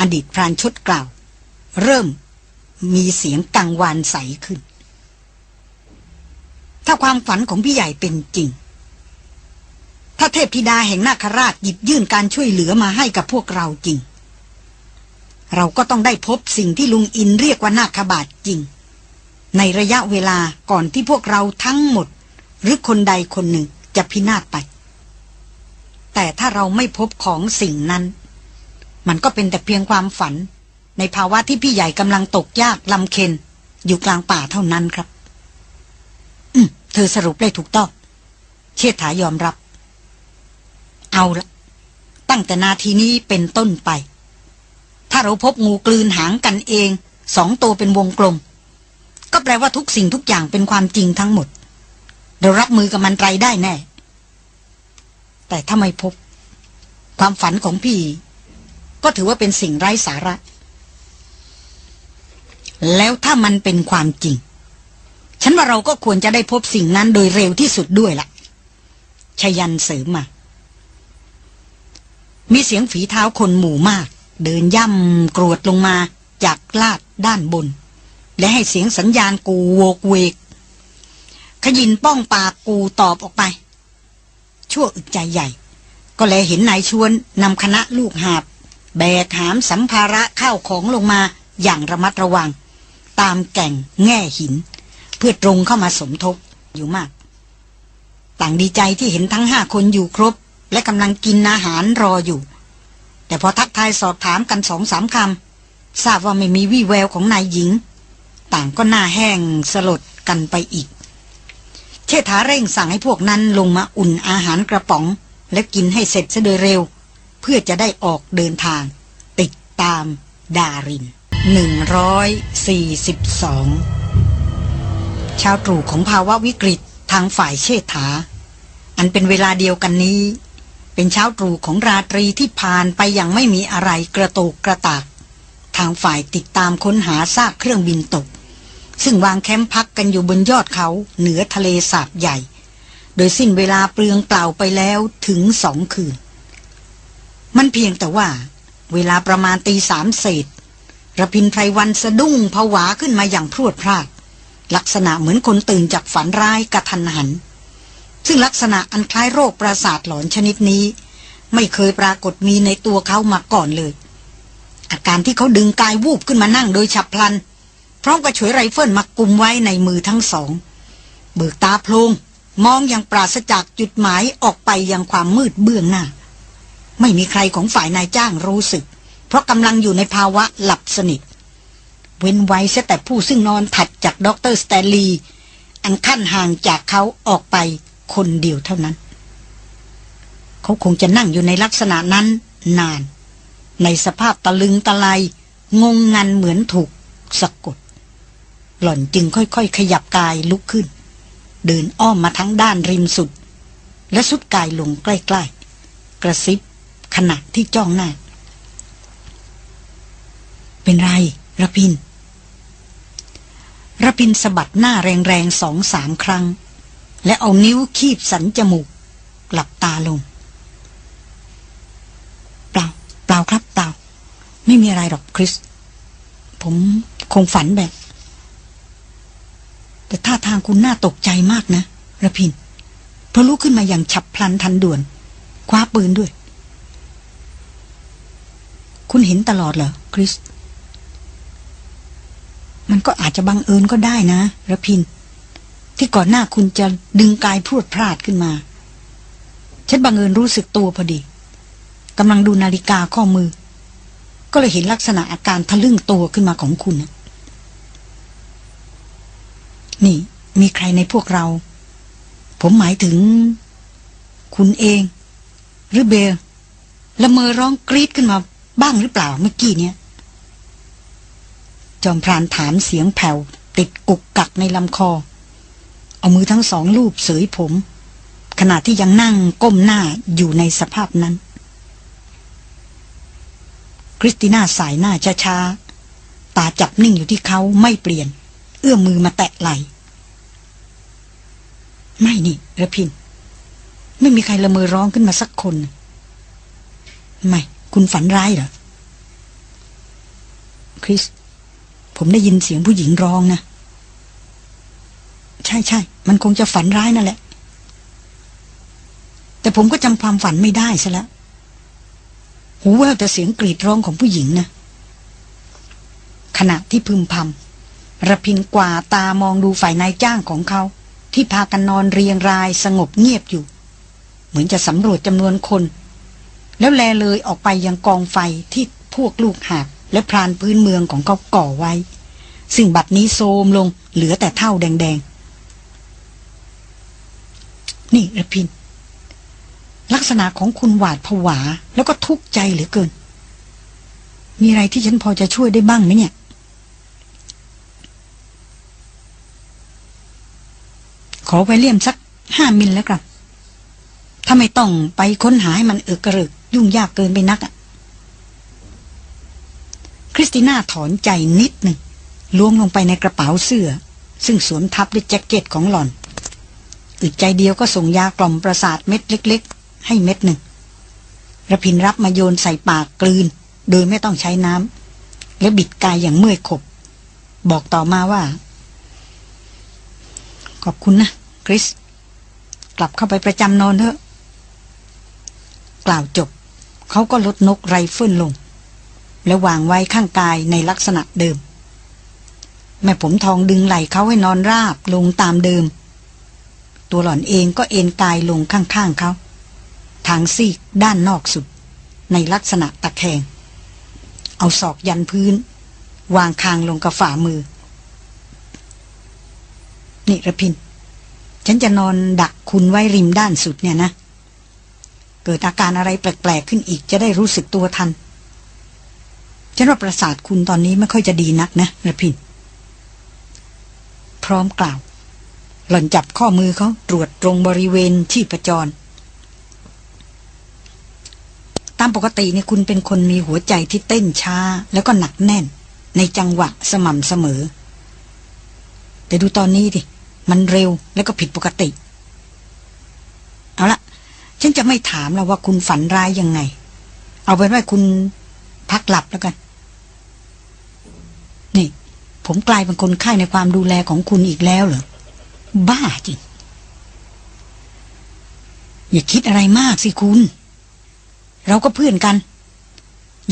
B: อดีตพรานชดกล่าว เริ่มมีเสียงกังวานใสขึ้น ถ้าความฝันของพี่ใหญ่เป็นจริง ถ้าเทพธิดาแห่งนาคราชหยิบยื่นการช่วยเหลือมาให้กับพวกเราจริง เราก็ต้องได้พบสิ่งที่ลุงอินเรียกว่านาคบาทจริง ในระยะเวลาก่อนที่พวกเราทั้งหมด หรือคนใดคนหนึ่งจะพินาศไป แต่ถ้าเราไม่พบของสิ่งนั้น มันก็เป็นแต่เพียงความฝัน ในภาวะที่พี่ใหญ่กำลังตกยากลำเค็นอยู่กลางป่าเท่านั้นครับ อืม เธอสรุปได้ถูกต้อง เชษฐายอมรับ เอาละตั้งแต่นาทีนี้เป็นต้นไป ถ้าเราพบงูกลืนหางกันเองสองตัวเป็นวงกลม ก็แปลว่าทุกสิ่งทุกอย่างเป็นความจริงทั้งหมด เรารับมือกับมันไรได้แน่ แต่ถ้าไม่พบ ความฝันของพี่ ก็ถือว่าเป็นสิ่งไร้สาระ แล้วถ้ามันเป็นความจริง ฉันว่าเราก็ควรจะได้พบสิ่งนั้นโดยเร็วที่สุดด้วยละ่ะชยันเสริมมา มีเสียงฝีเท้าคนหมู่มาก เดินย่ำกรวดลงมาจากลาดด้านบน และให้เสียงสัญญาณกูโวกเวก ขยินป้องปากกูตอบออกไป ชั่วอึดใจใหญ่ ก็แลเห็นนายชวนนำคณะลูกหาบ แบกหามสัมภาระข้าวของลงมาอย่างระมัดระวัง ตามแก่งแง่หิน เพื่อตรงเข้ามาสมทบอยู่มาก ต่างดีใจที่เห็นทั้งห้าคนอยู่ครบ และกำลังกินอาหารรออยู่ แต่พอทักทายสอบถามกันสองสามคำทราบว่าไม่มีวี่แววของนายหญิง ต่างก็หน้าแห้งสลดกันไปอีก เชษฐาเร่งสั่งให้พวกนั้นลงมาอุ่นอาหารกระป๋อง และกินให้เสร็จซะโดยเร็ว เพื่อจะได้ออกเดินทาง ติดตามดาริน 142 ชาวตรู่ของภาวะวิกฤตทางฝ่ายเชษฐา อันเป็นเวลาเดียวกันนี้ เป็นเช้าตรู่ของราตรีที่ผ่านไปอย่างไม่มีอะไรกระโตกกระตาก ทางฝ่ายติดตามค้นหาซากเครื่องบินตก ซึ่งวางแคมป์พักกันอยู่บนยอดเขาเหนือทะเลสาบใหญ่ โดยสิ้นเวลาเปลืองเปล่าไปแล้วถึงสองคืน มันเพียงแต่ว่า เวลาประมาณตีสามเศษระพินไพรวันสะดุ้งผวาขึ้นมาอย่างพรวดพลาด ลักษณะเหมือนคนตื่นจากฝันร้ายกระทันหัน ซึ่งลักษณะอันคล้ายโรคประสาทหลอนชนิดนี้ ไม่เคยปรากฏมีในตัวเขามาก่อนเลย อาการที่เขาดึงกายวูบขึ้นมานั่งโดยฉับพลัน พร้อมกับฉวยไรเฟิลมากุมไว้ในมือทั้งสอง เบิกตาโพลงมองอย่างปราศจากจุดหมายออกไปยังความมืดเบื้องหน้า ไม่มีใครของฝ่ายนายจ้างรู้สึก เพราะกำลังอยู่ในภาวะหลับสนิท เว้นไว้เสียแต่ผู้ซึ่งนอนถัดจากด็อกเตอร์สแตนลีย์อันคั่นห่างจากเขาออกไป คนเดียวเท่านั้น เขาคงจะนั่งอยู่ในลักษณะนั้นนาน ในสภาพตะลึงตะไลงงงันเหมือนถูกสะกด หล่อนจึงค่อยๆ ขยับกายลุกขึ้น เดินอ้อมมาทั้งด้านริมสุด และสุดกายลงใกล้ๆ กระซิบขณะที่จ้องหน้า เป็นไรระพินระพินสะบัดหน้าแรงๆสองสามครั้ง และเอานิ้วคีบสันจมูก หลับตาลง เปล่า เปล่าครับเปล่า
A: ไม่มีอะไรหรอกคริส ผมคงฝันแบบ แต่ท่าทางคุณน่าตกใจมากนะระพินเพราะลุกขึ้นมาอย่างฉับพลันทันด่วน คว้าปืนด้วย คุณเห็นตลอดเหรอคริส มันก็อาจจะบังเอิญก็ได้นะระพิน ที่ก่อนหน้าคุณจะดึงกายพรวดพลาดขึ้นมา ฉันบังเอิญรู้สึกตัวพอดีกำลังดูนาฬิกาข้อมือ ก็เลยเห็นลักษณะอาการทะลึ่งตัวขึ้นมาของคุณนี่ มีใครในพวกเรา ผมหมายถึง คุณเอง หรือเบลละเมอร้องกรีดขึ้นมาบ้างหรือเปล่าเมื่อกี้เนี่ยจอมพรานถามเสียงแผ่วติดกุกกักในลำคอ เอามือทั้งสองลูบเสยผม ขณะที่ยังนั่งก้มหน้าอยู่ในสภาพนั้น คริสติน่าสายหน้าช้าๆตาจับนิ่งอยู่ที่เขาไม่เปลี่ยน เอื้อมมือมาแตะไหลไม่นี่ระพิน ไม่มีใครละเมอร้องขึ้นมาสักคน ไม่ คุณฝันร้ายเหรอ คริส ผมได้ยินเสียงผู้หญิงร้องนะ ใช่ใช่ มันคงจะฝันร้ายนั่นแหละ แต่ผมก็จำความฝันไม่ได้ซะแล้ว หูแววแต่เสียงกรีดร้องของผู้หญิงนะ ขณะที่พึมพำระพินกว่าตามองดูฝ่ายนายจ้างของเขา ที่พากันนอนเรียงรายสงบเงียบอยู่ เหมือนจะสำรวจจำนวนคน แล้วแลเลยออกไปยังกองไฟที่พวกลูกหาบและพรานพื้นเมืองของเขาก่อไว้ ซึ่งบัดนี้โทมลงเหลือแต่เท่าแดงๆ นี่ระพิน ลักษณะของคุณหวาดผวา แล้วก็ทุกข์ใจเหลือเกิน มีอะไรที่ฉันพอจะช่วยได้บ้างไหมเนี่ยขอไปเลี่ยมสักห้ามิลแล้วครับถ้าไม่ต้องไปค้นหาให้มันเอึกกระรึก ยุ่งยากเกินไปนักอะคริสติน่าถอนใจนิดหนึ่งล้วงลงไปในกระเป๋าเสื้อ ซึ่งสวมทับด้วยแจ็คเก็ตของหล่อน อึดใจเดียวก็ส่งยากล่อมประสาทเม็ดเล็ก ๆ ให้เม็ดหนึ่งระพินรับมาโยนใส่ปากกลืน โดยไม่ต้องใช้น้ำแล้วบิดกายอย่างเมื่อยขบ บอกต่อมาว่า ขอบคุณนะคริส กลับเข้าไปประจำนอนเถอะ กล่าวจบ เขาก็ลดนกไรเฟิลลง แล้ววางไว้ข้างกายในลักษณะเดิม แม่ผมทองดึงไหล่เขาให้นอนราบลงตามเดิม ตัวหล่อนเองก็เอนกายลงข้างๆเขา ทางซีกด้านนอกสุด ในลักษณะตะแคง เอาศอกยันพื้น วางคางลงกับฝ่ามือ นี่ระพิน ฉันจะนอนดักคุณไว้ริมด้านสุดเนี่ยนะ เกิดอาการอะไรแปลกๆขึ้นอีกจะได้รู้สึกตัวทัน ฉันว่าประสาทคุณตอนนี้ไม่ค่อยจะดีนักนะระพิน พร้อมกล่าว หล่อนจับข้อมือเขาตรวจตรงบริเวณชีพจร ตามปกติเนี่ยคุณเป็นคนมีหัวใจที่เต้นช้า แล้วก็หนักแน่น ในจังหวะสม่ำเสมอ แต่ดูตอนนี้ดิ มันเร็วแล้วก็ผิดปกติ เอาละฉันจะไม่ถามแล้วว่าคุณฝันร้ายยังไง เอาเป็นว่าคุณพักหลับแล้วกัน นี่ ผมกลายเป็นคนไข้ในความดูแลของคุณอีกแล้วเหรอ บ้าจริง อย่าคิดอะไรมากสิคุณ เราก็เพื่อนกัน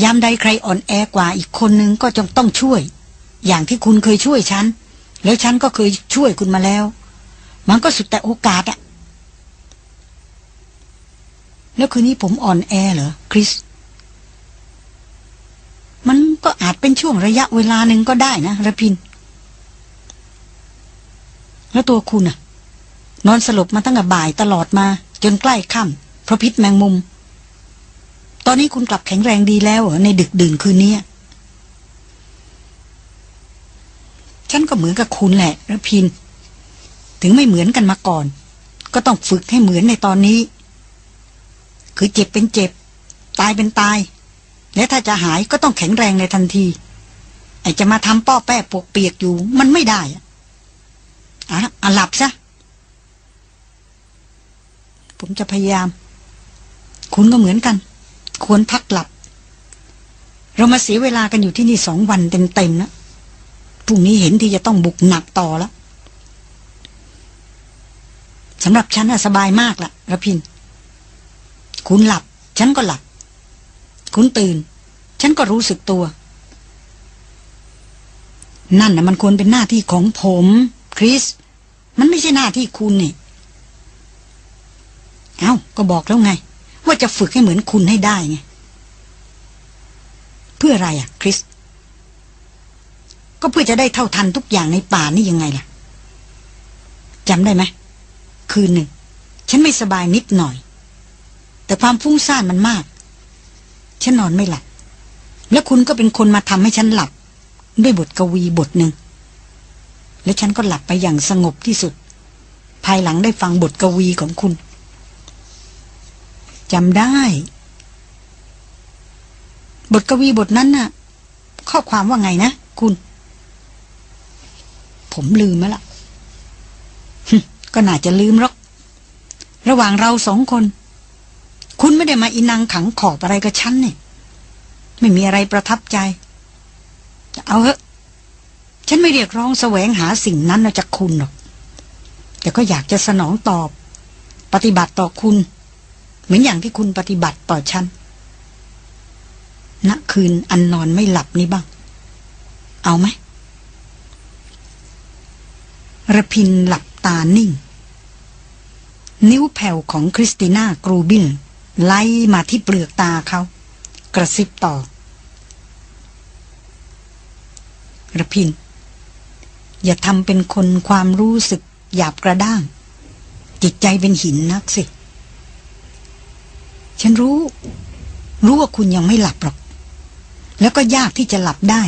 A: ยามใดใครอ่อนแอกว่าอีกคนนึงก็จงต้องช่วย อย่างที่คุณเคยช่วยฉัน แล้วฉันก็เคยช่วยคุณมาแล้ว มันก็สุดแต่โอกาสอะแล้วคืนนี้ผมอ่อนแอเหรอคริส มันก็อาจเป็นช่วงระยะเวลาหนึ่งก็ได้นะระพิน แล้วตัวคุณอะนอนสลบมาตั้งแต่บ่ายตลอดมา จนใกล้ค่ำเพราะพิษแมงมุม ตอนนี้คุณกลับแข็งแรงดีแล้วเหรอในดึกดื่นคืนนี้ฉันก็เหมือนกับคุณแหละระพิน ถึงไม่เหมือนกันมาก่อน ก็ต้องฝึกให้เหมือนในตอนนี้ คือเจ็บเป็นเจ็บ ตายเป็นตาย และถ้าจะหายก็ต้องแข็งแรงในทันทีไอจะมาทำป้อแป้ปวกเปียกอยู่ มันไม่ได้อะ อะอะหลับซะ ผมจะพยายาม คุณก็เหมือนกัน ควรพักหลับ
B: เรามาเสียเวลากันอยู่ที่นี่สองวันเต็มๆนะพรุ่งนี้เห็นที่จะต้องบุกหนักต่อแล้วสำหรับฉันสบายมากละระพิน คุณหลับ ฉันก็หลับ คุณตื่น ฉันก็รู้สึกตัว นั่นนะมันควรเป็นหน้าที่ของผม คริส มันไม่ใช่หน้าที่คุณนี่ เอา้า ก็บอกแล้วไง ว่าจะฝึกให้เหมือนคุณให้ได้ไง เพื่ออะไรอะคริส ก็เพื่อจะได้เท่าทันทุกอย่างในป่านี่ยังไงล่ะจำได้ไหมคืนหนึ่ง ฉันไม่สบายนิดหน่อย แต่ความฟุ้งซ่านมันมาก ฉันนอนไม่หลับ แล้วคุณก็เป็นคนมาทำให้ฉันหลับ ด้วยบทกวีบทหนึ่ง และฉันก็หลับไปอย่างสงบที่สุด ภายหลังได้ฟังบทกวีของคุณจำได้ บทกวีบทนั้นน่ะ ข้อความว่าไงนะคุณ ผมลืมแล้วล่ะก็น่าจะลืมหรอก ระหว่างเราสองคน คุณไม่ได้มาอินังขังขอบอะไรกับฉันเนี่ย ไม่มีอะไรประทับใจจะเอาเถอะ ฉันไม่เรียกร้องแสวงหาสิ่งนั้นจากคุณหรอก แต่ก็อยากจะสนองตอบ ปฏิบัติต่อคุณ เหมือนอย่างที่คุณปฏิบัติต่อฉันณคืนอันนอนไม่หลับนี้บ้าง เอาไหมระพินหลับตานิ่ง นิ้วแผ่วของคริสติน่ากรูบินไล่มาที่เปลือกตาเขา กระซิบต่อระพิน อย่าทำเป็นคนความรู้สึกหยาบกระด้าง จิตใจเป็นหินนักสิ ฉันรู้ รู้ว่าคุณยังไม่หลับหรอก แล้วก็ยากที่จะหลับได้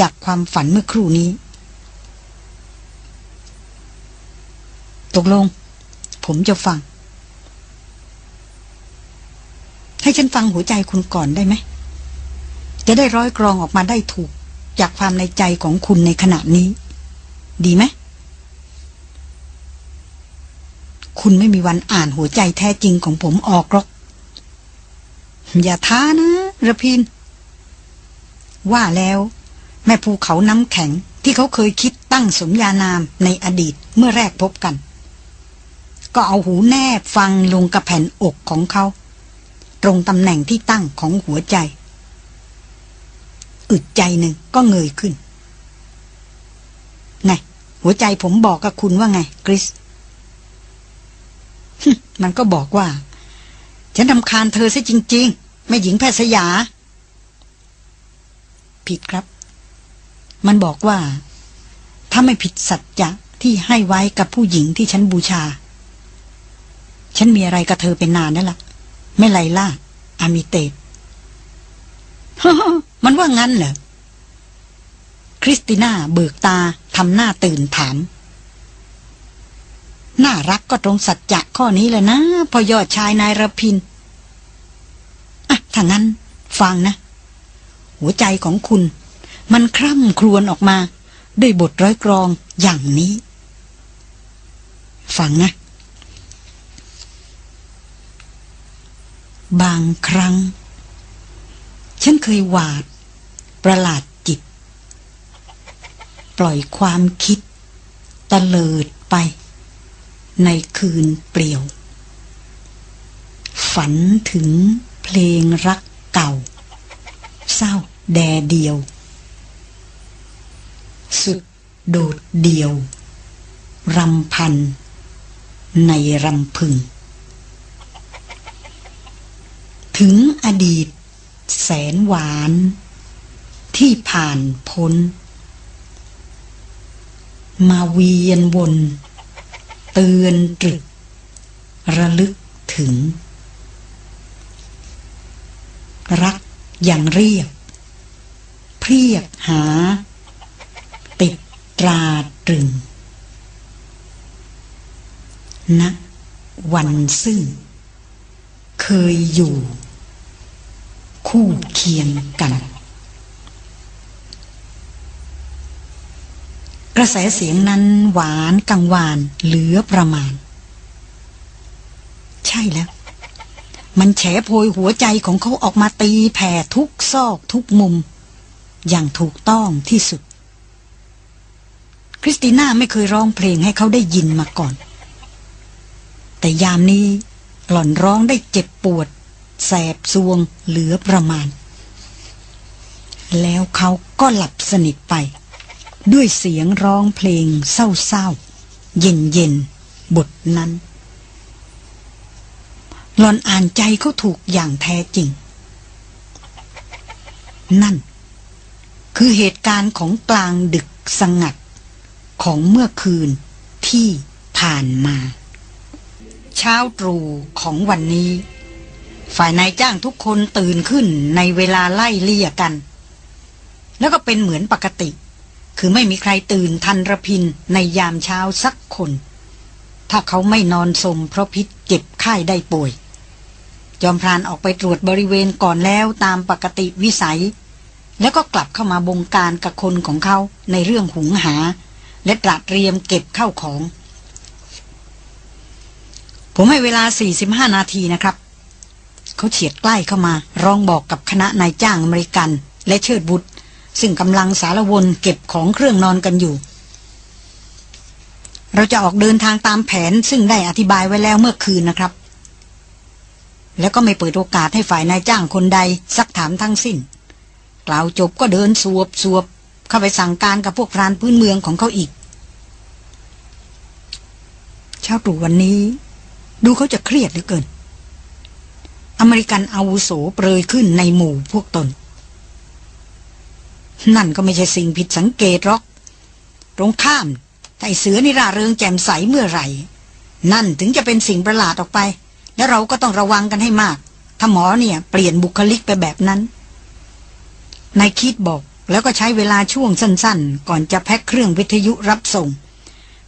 B: จากความฝันเมื่อครู่นี้ ตกลง ผมจะฟัง ให้ฉันฟังหัวใจคุณก่อนได้ไหม จะได้ร้อยกรองออกมาได้ถูกจากความในใจของคุณในขณะนี้ ดีไหม คุณไม่มีวันอ่านหัวใจแท้จริงของผมออกหรอก อย่าท้านะระพิน ว่าแล้ว แม่ภูเขาน้ำแข็งที่เขาเคยคิดตั้งสมญานามในอดีตเมื่อแรกพบกัน ก็เอาหูแนบฟังลงกับแผ่นอกของเขา ตรงตำแหน่งที่ตั้งของหัวใจ อึดใจหนึ่งก็เงยขึ้น ไง หัวใจผมบอกกับคุณว่าไงคริสมันก็บอกว่า ฉันทำคานเธอซะจริง ๆ ไม่หญิงแพทย์สยา ผิดครับ มันบอกว่า ถ้าไม่ผิดสัจจะที่ให้ไว้กับผู้หญิงที่ฉันบูชา ฉันมีอะไรกับเธอเป็นนานนั่นละ่ะ ไม่ไลล่าอามิเตตมันว่างั้นเหรอคริสติน่าเบิกตา ทำหน้าตื่นถาม น่ารักก็ตรงสัจจะข้อนี้แหละนะพ่อยอดชายนายรพินทร์อะถ้างั้น ฟังนะ หัวใจของคุณ มันคร่ำครวญออกมา ด้วยบทร้อยกรองอย่างนี้ ฟังนะ บางครั้ง ฉันเคยหวาด ประหลาด ปล่อยความคิดตะเลิดไป ในคืนเปลี่ยว ฝันถึงเพลงรักเก่า เศร้าแดเดียว สุดโดดเดียว รำพัน ในรำพึง ถึงอดีตแสนหวาน ที่ผ่านพ้น มาเวียนวนเตือนตรึก ระลึกถึง รักอย่างเรียบเพียกหา ติดตราตรึงณวันซึ่ง เคยอยู่ คู่เคียงกัน กระแสเสียงนั้นหวานกังวานเหลือประมาณ ใช่แล้ว มันแฉโพยหัวใจของเขาออกมาตีแผ่ทุกซอกทุกมุม อย่างถูกต้องที่สุด คริสติน่าไม่เคยร้องเพลงให้เขาได้ยินมาก่อน แต่ยามนี้หล่อนร้องได้เจ็บปวด แสบซวงเหลือประมาณ แล้วเขาก็หลับสนิทไป ด้วยเสียงร้องเพลงเศร้าๆ เย็นๆ บทนั้น หลอนอ่านใจเขาถูกอย่างแท้จริง นั่น คือเหตุการณ์ของกลางดึกสงัด ของเมื่อคืนที่ผ่านมา เช้าตรู่ของวันนี้ ฝ่ายนายจ้างทุกคนตื่นขึ้นในเวลาไล่เลี่ยกัน แล้วก็เป็นเหมือนปกติ คือไม่มีใครตื่นทันระพินในยามเช้าสักคน ถ้าเขาไม่นอนสมเพราะพิษเจ็บไข้ได้ป่วย จอมพรานออกไปตรวจบริเวณก่อนแล้วตามปกติวิสัย แล้วก็กลับเข้ามาบงการกับคนของเขาในเรื่องหุงหา และตระเตรียมเก็บเข้าของ ผมให้เวลา 45 นาทีนะครับ เขาเฉียดใกล้เข้ามา ร้องบอกกับคณะนายจ้างอเมริกัน และเชิดบุตร ซึ่งกำลังสารวนเก็บของเครื่องนอนกันอยู่ เราจะออกเดินทางตามแผนซึ่งได้อธิบายไว้แล้วเมื่อคืนนะครับ แล้วก็ไม่เปิดโอกาสให้ฝ่ายนายจ้างคนใดซักถามทั้งสิ้น กล่าวจบก็เดินสวบสวบเข้าไปสั่งการกับพวกพรานพื้นเมืองของเขาอีกเช้าตรู่วันนี้ ดูเขาจะเครียดเหลือเกิน อเมริกันอาวุโสเปรยขึ้นในหมู่พวกตน นั่นก็ไม่ใช่สิ่งผิดสังเกตหรอก ตรงข้ามแต่ไอเสือนี่ร่าเริงแจ่มใสเมื่อไหร่ นั่นถึงจะเป็นสิ่งประหลาดออกไป และเราก็ต้องระวังกันให้มาก ถ้าหมอเนี่ยเปลี่ยนบุคลิกไปแบบนั้นนายคิดบอกแล้วก็ใช้เวลาช่วงสั้นๆ ก่อนจะแพ็คเครื่องวิทยุรับส่ง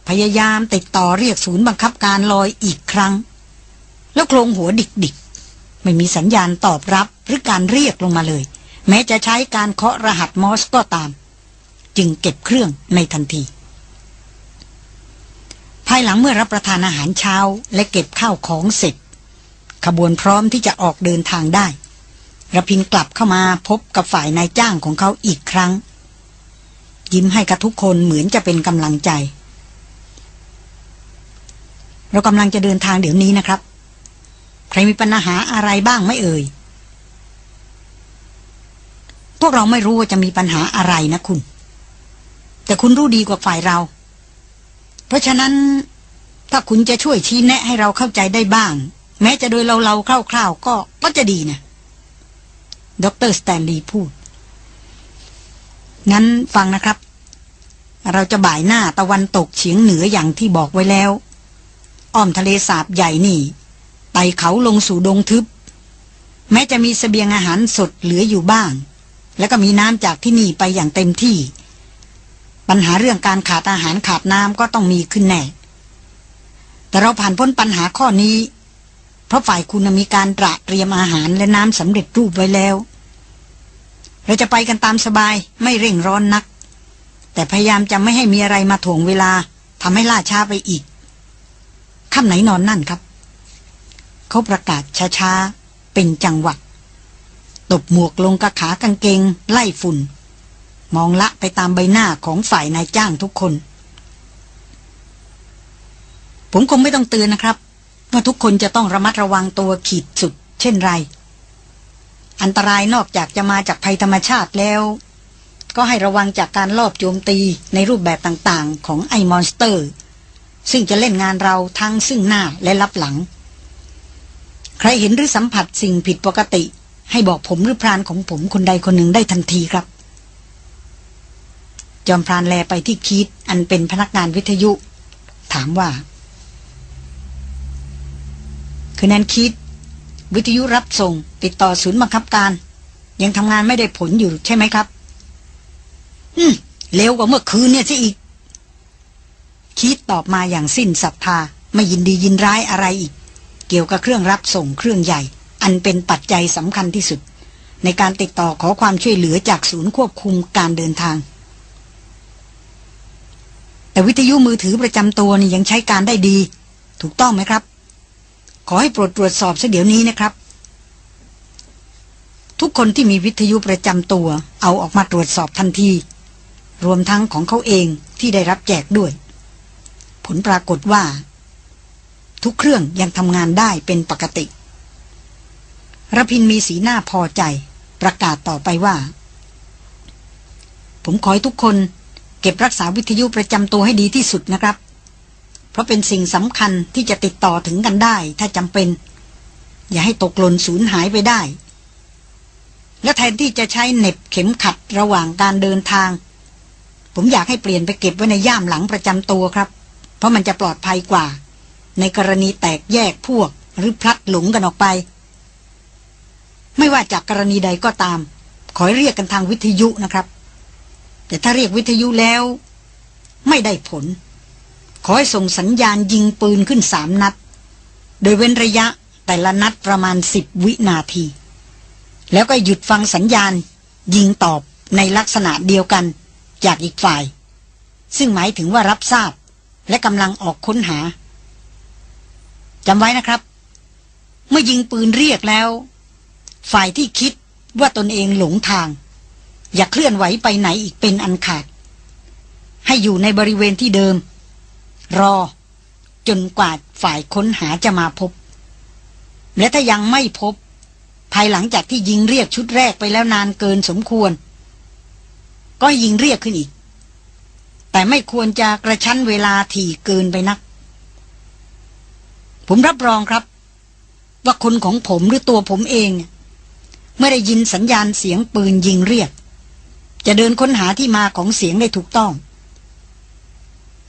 B: พยายามติดต่อเรียกศูนย์บังคับการลอยอีกครั้ง แล้วโครงหัวดิกๆ ไม่มีสัญญาณตอบรับหรือการเรียกลงมาเลย แม้จะใช้การเคาะรหัสมอสก็ตาม จึงเก็บเครื่องในทันที ภายหลังเมื่อรับประทานอาหารเช้าและเก็บข้าวของเสร็จ ขบวนพร้อมที่จะออกเดินทางได้ระพินกลับเข้ามาพบกับฝ่ายนายจ้างของเขาอีกครั้ง ยิ้มให้กับทุกคนเหมือนจะเป็นกำลังใจ เรากำลังจะเดินทางเดี๋ยวนี้นะครับ ใครมีปัญหาอะไรบ้างไม่เอ่ย พวกเราไม่รู้ว่าจะมีปัญหาอะไรนะคุณ แต่คุณรู้ดีกว่าฝ่ายเรา เพราะฉะนั้นถ้าคุณจะช่วยชี้แนะให้เราเข้าใจได้บ้าง แม้จะโดยเราเราคร่าวๆก็ก็จะดีนะดรสแตนลีย์พูด งั้นฟังนะครับ เราจะบ่ายหน้าตะวันตกเฉียงเหนืออย่างที่บอกไว้แล้ว อ้อมทะเลสาบใหญ่นี่ไต่เขาลงสู่ดงทึบ แม้จะมีสเสบียงอาหารสดเหลืออยู่บ้าง แล้วก็มีน้ำจากที่นี่ไปอย่างเต็มที่ ปัญหาเรื่องการขาดอาหารขาดน้ำก็ต้องมีขึ้นแน่ แต่เราผ่านพ้นปัญหาข้อนี้ เพราะฝ่ายคุณมีการตระเตรียมอาหารและน้ำสำเร็จรูปไว้แล้ว เราจะไปกันตามสบายไม่เร่งร้อนนัก แต่พยายามจะไม่ให้มีอะไรมาถ่วงเวลาทำให้ล่าช้าไปอีกค่ำไหนนอนนั่นครับ เขาประกาศช้าๆ เป็นจังหวะ ตบหมวกลงกระขากางเกง ไล่ฝุ่น มองละไปตามใบหน้าของฝ่ายนายจ้างทุกคน ผมคงไม่ต้องเตือนนะครับ ว่าทุกคนจะต้องระมัดระวังตัวขีดสุด เช่นไร อันตรายนอกจากจะมาจากภัยธรรมชาติแล้ว ก็ให้ระวังจากการลอบโจมตีในรูปแบบต่างๆ ของไอ monster ซึ่งจะเล่นงานเราทั้งซึ่งหน้าและลับหลัง ใครเห็นหรือสัมผัสสิ่งผิดปกติ ให้บอกผมหรือพรานของผมคนใดคนหนึ่งได้ทันทีครับ จอมพรานแลไปที่คีดอันเป็นพนักงานวิทยุ ถามว่า คือแนนคิด วิทยุรับส่ง ติดต่อศูนย์บังคับการ ยังทำงานไม่ได้ผลอยู่ใช่ไหมครับ อืมเร็วกว่าเมื่อคืนเนี่ยสิอีก คิดตอบมาอย่างสิ้นศรัทธาไม่ยินดียินร้ายอะไรอีก เกี่ยวกับเครื่องรับส่งเครื่องใหญ่ อันเป็นปัจจัยสำคัญที่สุด ในการติดต่อขอความช่วยเหลือจากศูนย์ควบคุมการเดินทาง แต่วิทยุมือถือประจำตัวนี่ยังใช้การได้ดี ถูกต้องไหมครับ ขอให้โปรดตรวจสอบซะเดี๋ยวนี้นะครับ ทุก
A: คนที่มีวิทยุประจำตัว เอาออกมาตรวจสอบทันที รวมทั้งของเขาเองที่ได้รับแจกด้วย ผลปรากฏว่า ทุกเครื่องยังทำงานได้เป็นปกติ รพินมีสีหน้าพอใจ ประกาศต่อไปว่า ผมขอให้ทุกคน เก็บรักษาวิทยุประจำตัวให้ดีที่สุดนะครับ เพราะเป็นสิ่งสำคัญที่จะติดต่อถึงกันได้ ถ้าจำเป็น อย่าให้ตกหล่นสูญหายไปได้ และแทนที่จะใช้เน็บเข็มขัดระหว่างการเดินทาง ผมอยากให้เปลี่ยนไปเก็บไว้ในย่ามหลังประจำตัวครับ เพราะมันจะปลอดภัยกว่า ในกรณีแตกแยกพวกหรือพลัดหลงกันออกไป ไม่ว่าจากกรณีใดก็ตาม ขอเรียกกันทางวิทยุนะครับ แต่ถ้าเรียกวิทยุแล้ว ไม่ได้ผล ขอให้ส่งสัญญาณยิงปืนขึ้นสามนัด โดยเว้นระยะแต่ละนัดประมาณสิบวินาที แล้วก็หยุดฟังสัญญาณ ยิงตอบในลักษณะเดียวกันจากอีกฝ่าย ซึ่งหมายถึงว่ารับทราบ และกำลังออกค้นหาจำไว้นะครับ เมื่อยิงปืนเรียกแล้ว ฝ่ายที่คิดว่าตนเองหลงทาง อย่าเคลื่อนไหวไปไหนอีกเป็นอันขาด ให้อยู่ในบริเวณที่เดิม รอ จนกว่าฝ่ายค้นหาจะมาพบ และถ้ายังไม่พบ ภายหลังจากที่ยิงเรียกชุดแรกไปแล้วนานเกินสมควร ก็ยิงเรียกขึ้นอีก แต่ไม่ควรจะกระชั้นเวลาถี่เกินไปนัก ผมรับรองครับ ว่าคนของผมหรือตัวผมเองเมื่อได้ยินสัญญาณเสียงปืนยิงเรียก จะเดินค้นหาที่มาของเสียงได้ถูกต้อง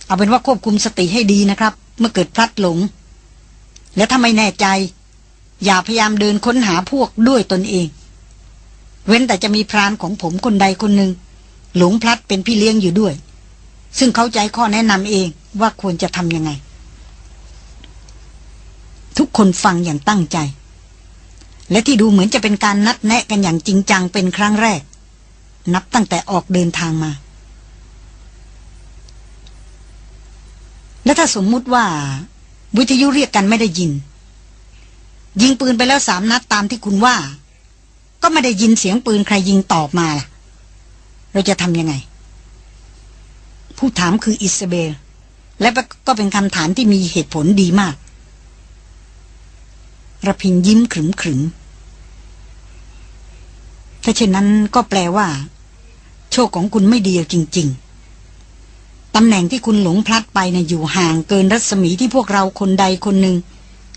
A: เอาเป็นว่าควบคุมสติให้ดีนะครับ เมื่อเกิดพลัดหลง และถ้าไม่แน่ใจ อย่าพยายามเดินค้นหาพวกด้วยตนเอง เว้นแต่จะมีพรานของผมคนใดคนหนึ่งหลงพลัดเป็นพี่เลี้ยงอยู่ด้วย ซึ่งเขาใจข้อแนะนำเองว่าควรจะทำยังไง ทุกคนฟังอย่างตั้งใจ และที่ดูเหมือนจะเป็นการนัดแนะกันอย่างจริงจังเป็นครั้งแรก นับตั้งแต่ออกเดินทางมา และถ้าสมมุติว่า วิทยุเรียกกันไม่ได้ยิน ยิงปืนไปแล้วสามนัดตามที่คุณว่า ก็ไม่ได้ยินเสียงปืนใครยิงตอบมาล่ะ เราจะทำยังไง ผู้ถามคืออิสเบล และก็เป็นคำถามที่มีเหตุผลดีมากระพินยิ้มขรึมขรึม ถ้าเช่นนั้นก็แปลว่า โชคของคุณไม่ดีจริง ๆ ตำแหน่งที่คุณหลงพลัดไปนะ่ะอยู่ห่างเกินรัศมีที่พวกเราคนใดคนหนึ่ง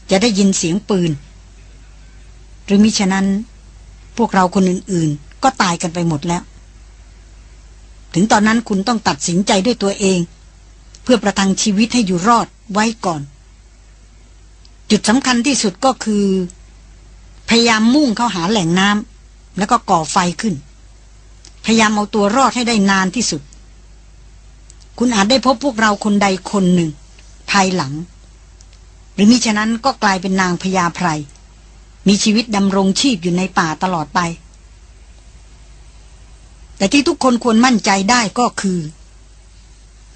A: จะได้ยินเสียงปืน หรือมิฉะนั้น พวกเราคนอื่น ๆ ก็ตายกันไปหมดแล้ว ถึงตอนนั้นคุณต้องตัดสินใจด้วยตัวเอง เพื่อประทังชีวิตให้อยู่รอดไว้ก่อน จุดสำคัญที่สุดก็คือ พยายามมุ่งเข้าหาแหล่งน้ำ แล้วก็ก่อไฟขึ้น พยายามเอาตัวรอดให้ได้นานที่สุด คุณอาจได้พบพวกเราคนใดคนหนึ่ง ภายหลัง หรือมิฉะนั้นก็กลายเป็นนางพญาไพรมีชีวิตดำรงชีพอยู่ในป่าตลอดไป แต่ที่ทุกคนควรมั่นใจได้ก็คือ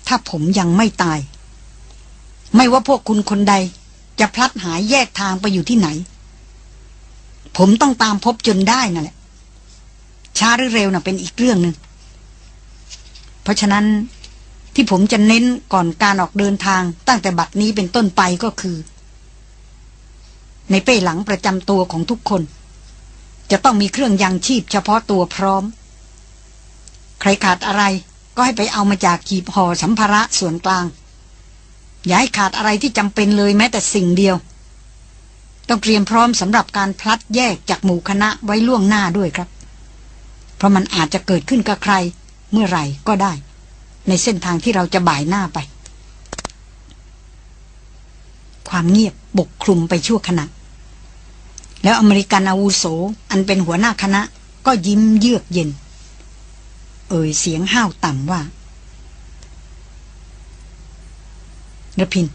A: ถ้าผมยังไม่ตาย ไม่ว่าพวกคุณคนใดจะพลัดหายแยกทางไปอยู่ที่ไหน ผมต้องตามพบจนได้นั่นแหละ ช้าหรือเร็วน่ะเป็นอีกเรื่องหนึ่งเพราะฉะนั้นที่ผมจะเน้นก่อนการออกเดินทางตั้งแต่บัดนี้เป็นต้นไปก็คือ ในเป้หลังประจำตัวของทุกคน จะต้องมีเครื่องยังชีพเฉพาะตัวพร้อม ใครขาดอะไรก็ให้ไปเอามาจากกีบห่อสัมภาระส่วนกลาง อย่าให้ขาดอะไรที่จำเป็นเลยแม้แต่สิ่งเดียว ต้องเตรียมพร้อมสำหรับการพลัดแยกจากหมู่คณะไว้ล่วงหน้าด้วยครับ เพราะมันอาจจะเกิดขึ้นกับใคร เมื่อไหร่ก็ได้ ในเส้นทางที่เราจะบ่ายหน้าไป ความเงียบบกคลุมไปชั่วขณะ แล้วอเมริกันอาวุโส อันเป็นหัวหน้าคณะ ก็ยิ้มเยือกเย็น เอ่ยเสียงห้าวต่ำว่าระพิน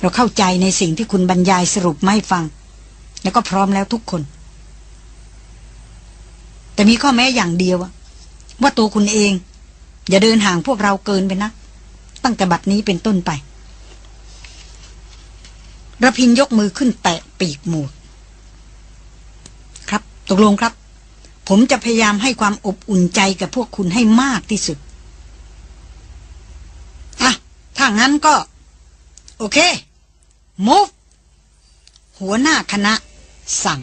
A: เราเข้าใจในสิ่งที่คุณบรรยายสรุปไม่ฟัง แล้วก็พร้อมแล้วทุกคน แต่มีข้อแม้อย่างเดียวว่าตัวคุณเอง อย่าเดินห่างพวกเราเกินไปนะ ตั้งแต่บัดนี้เป็นต้นไประพินยกมือขึ้นแตะปีกหมวกครับ ตกลงครับ
B: ผมจะพยายามให้ความอบอุ่นใจกับพวกคุณให้มากที่สุดอะถ้างั้นก็ โอเค move หัวหน้าคณะสั่ง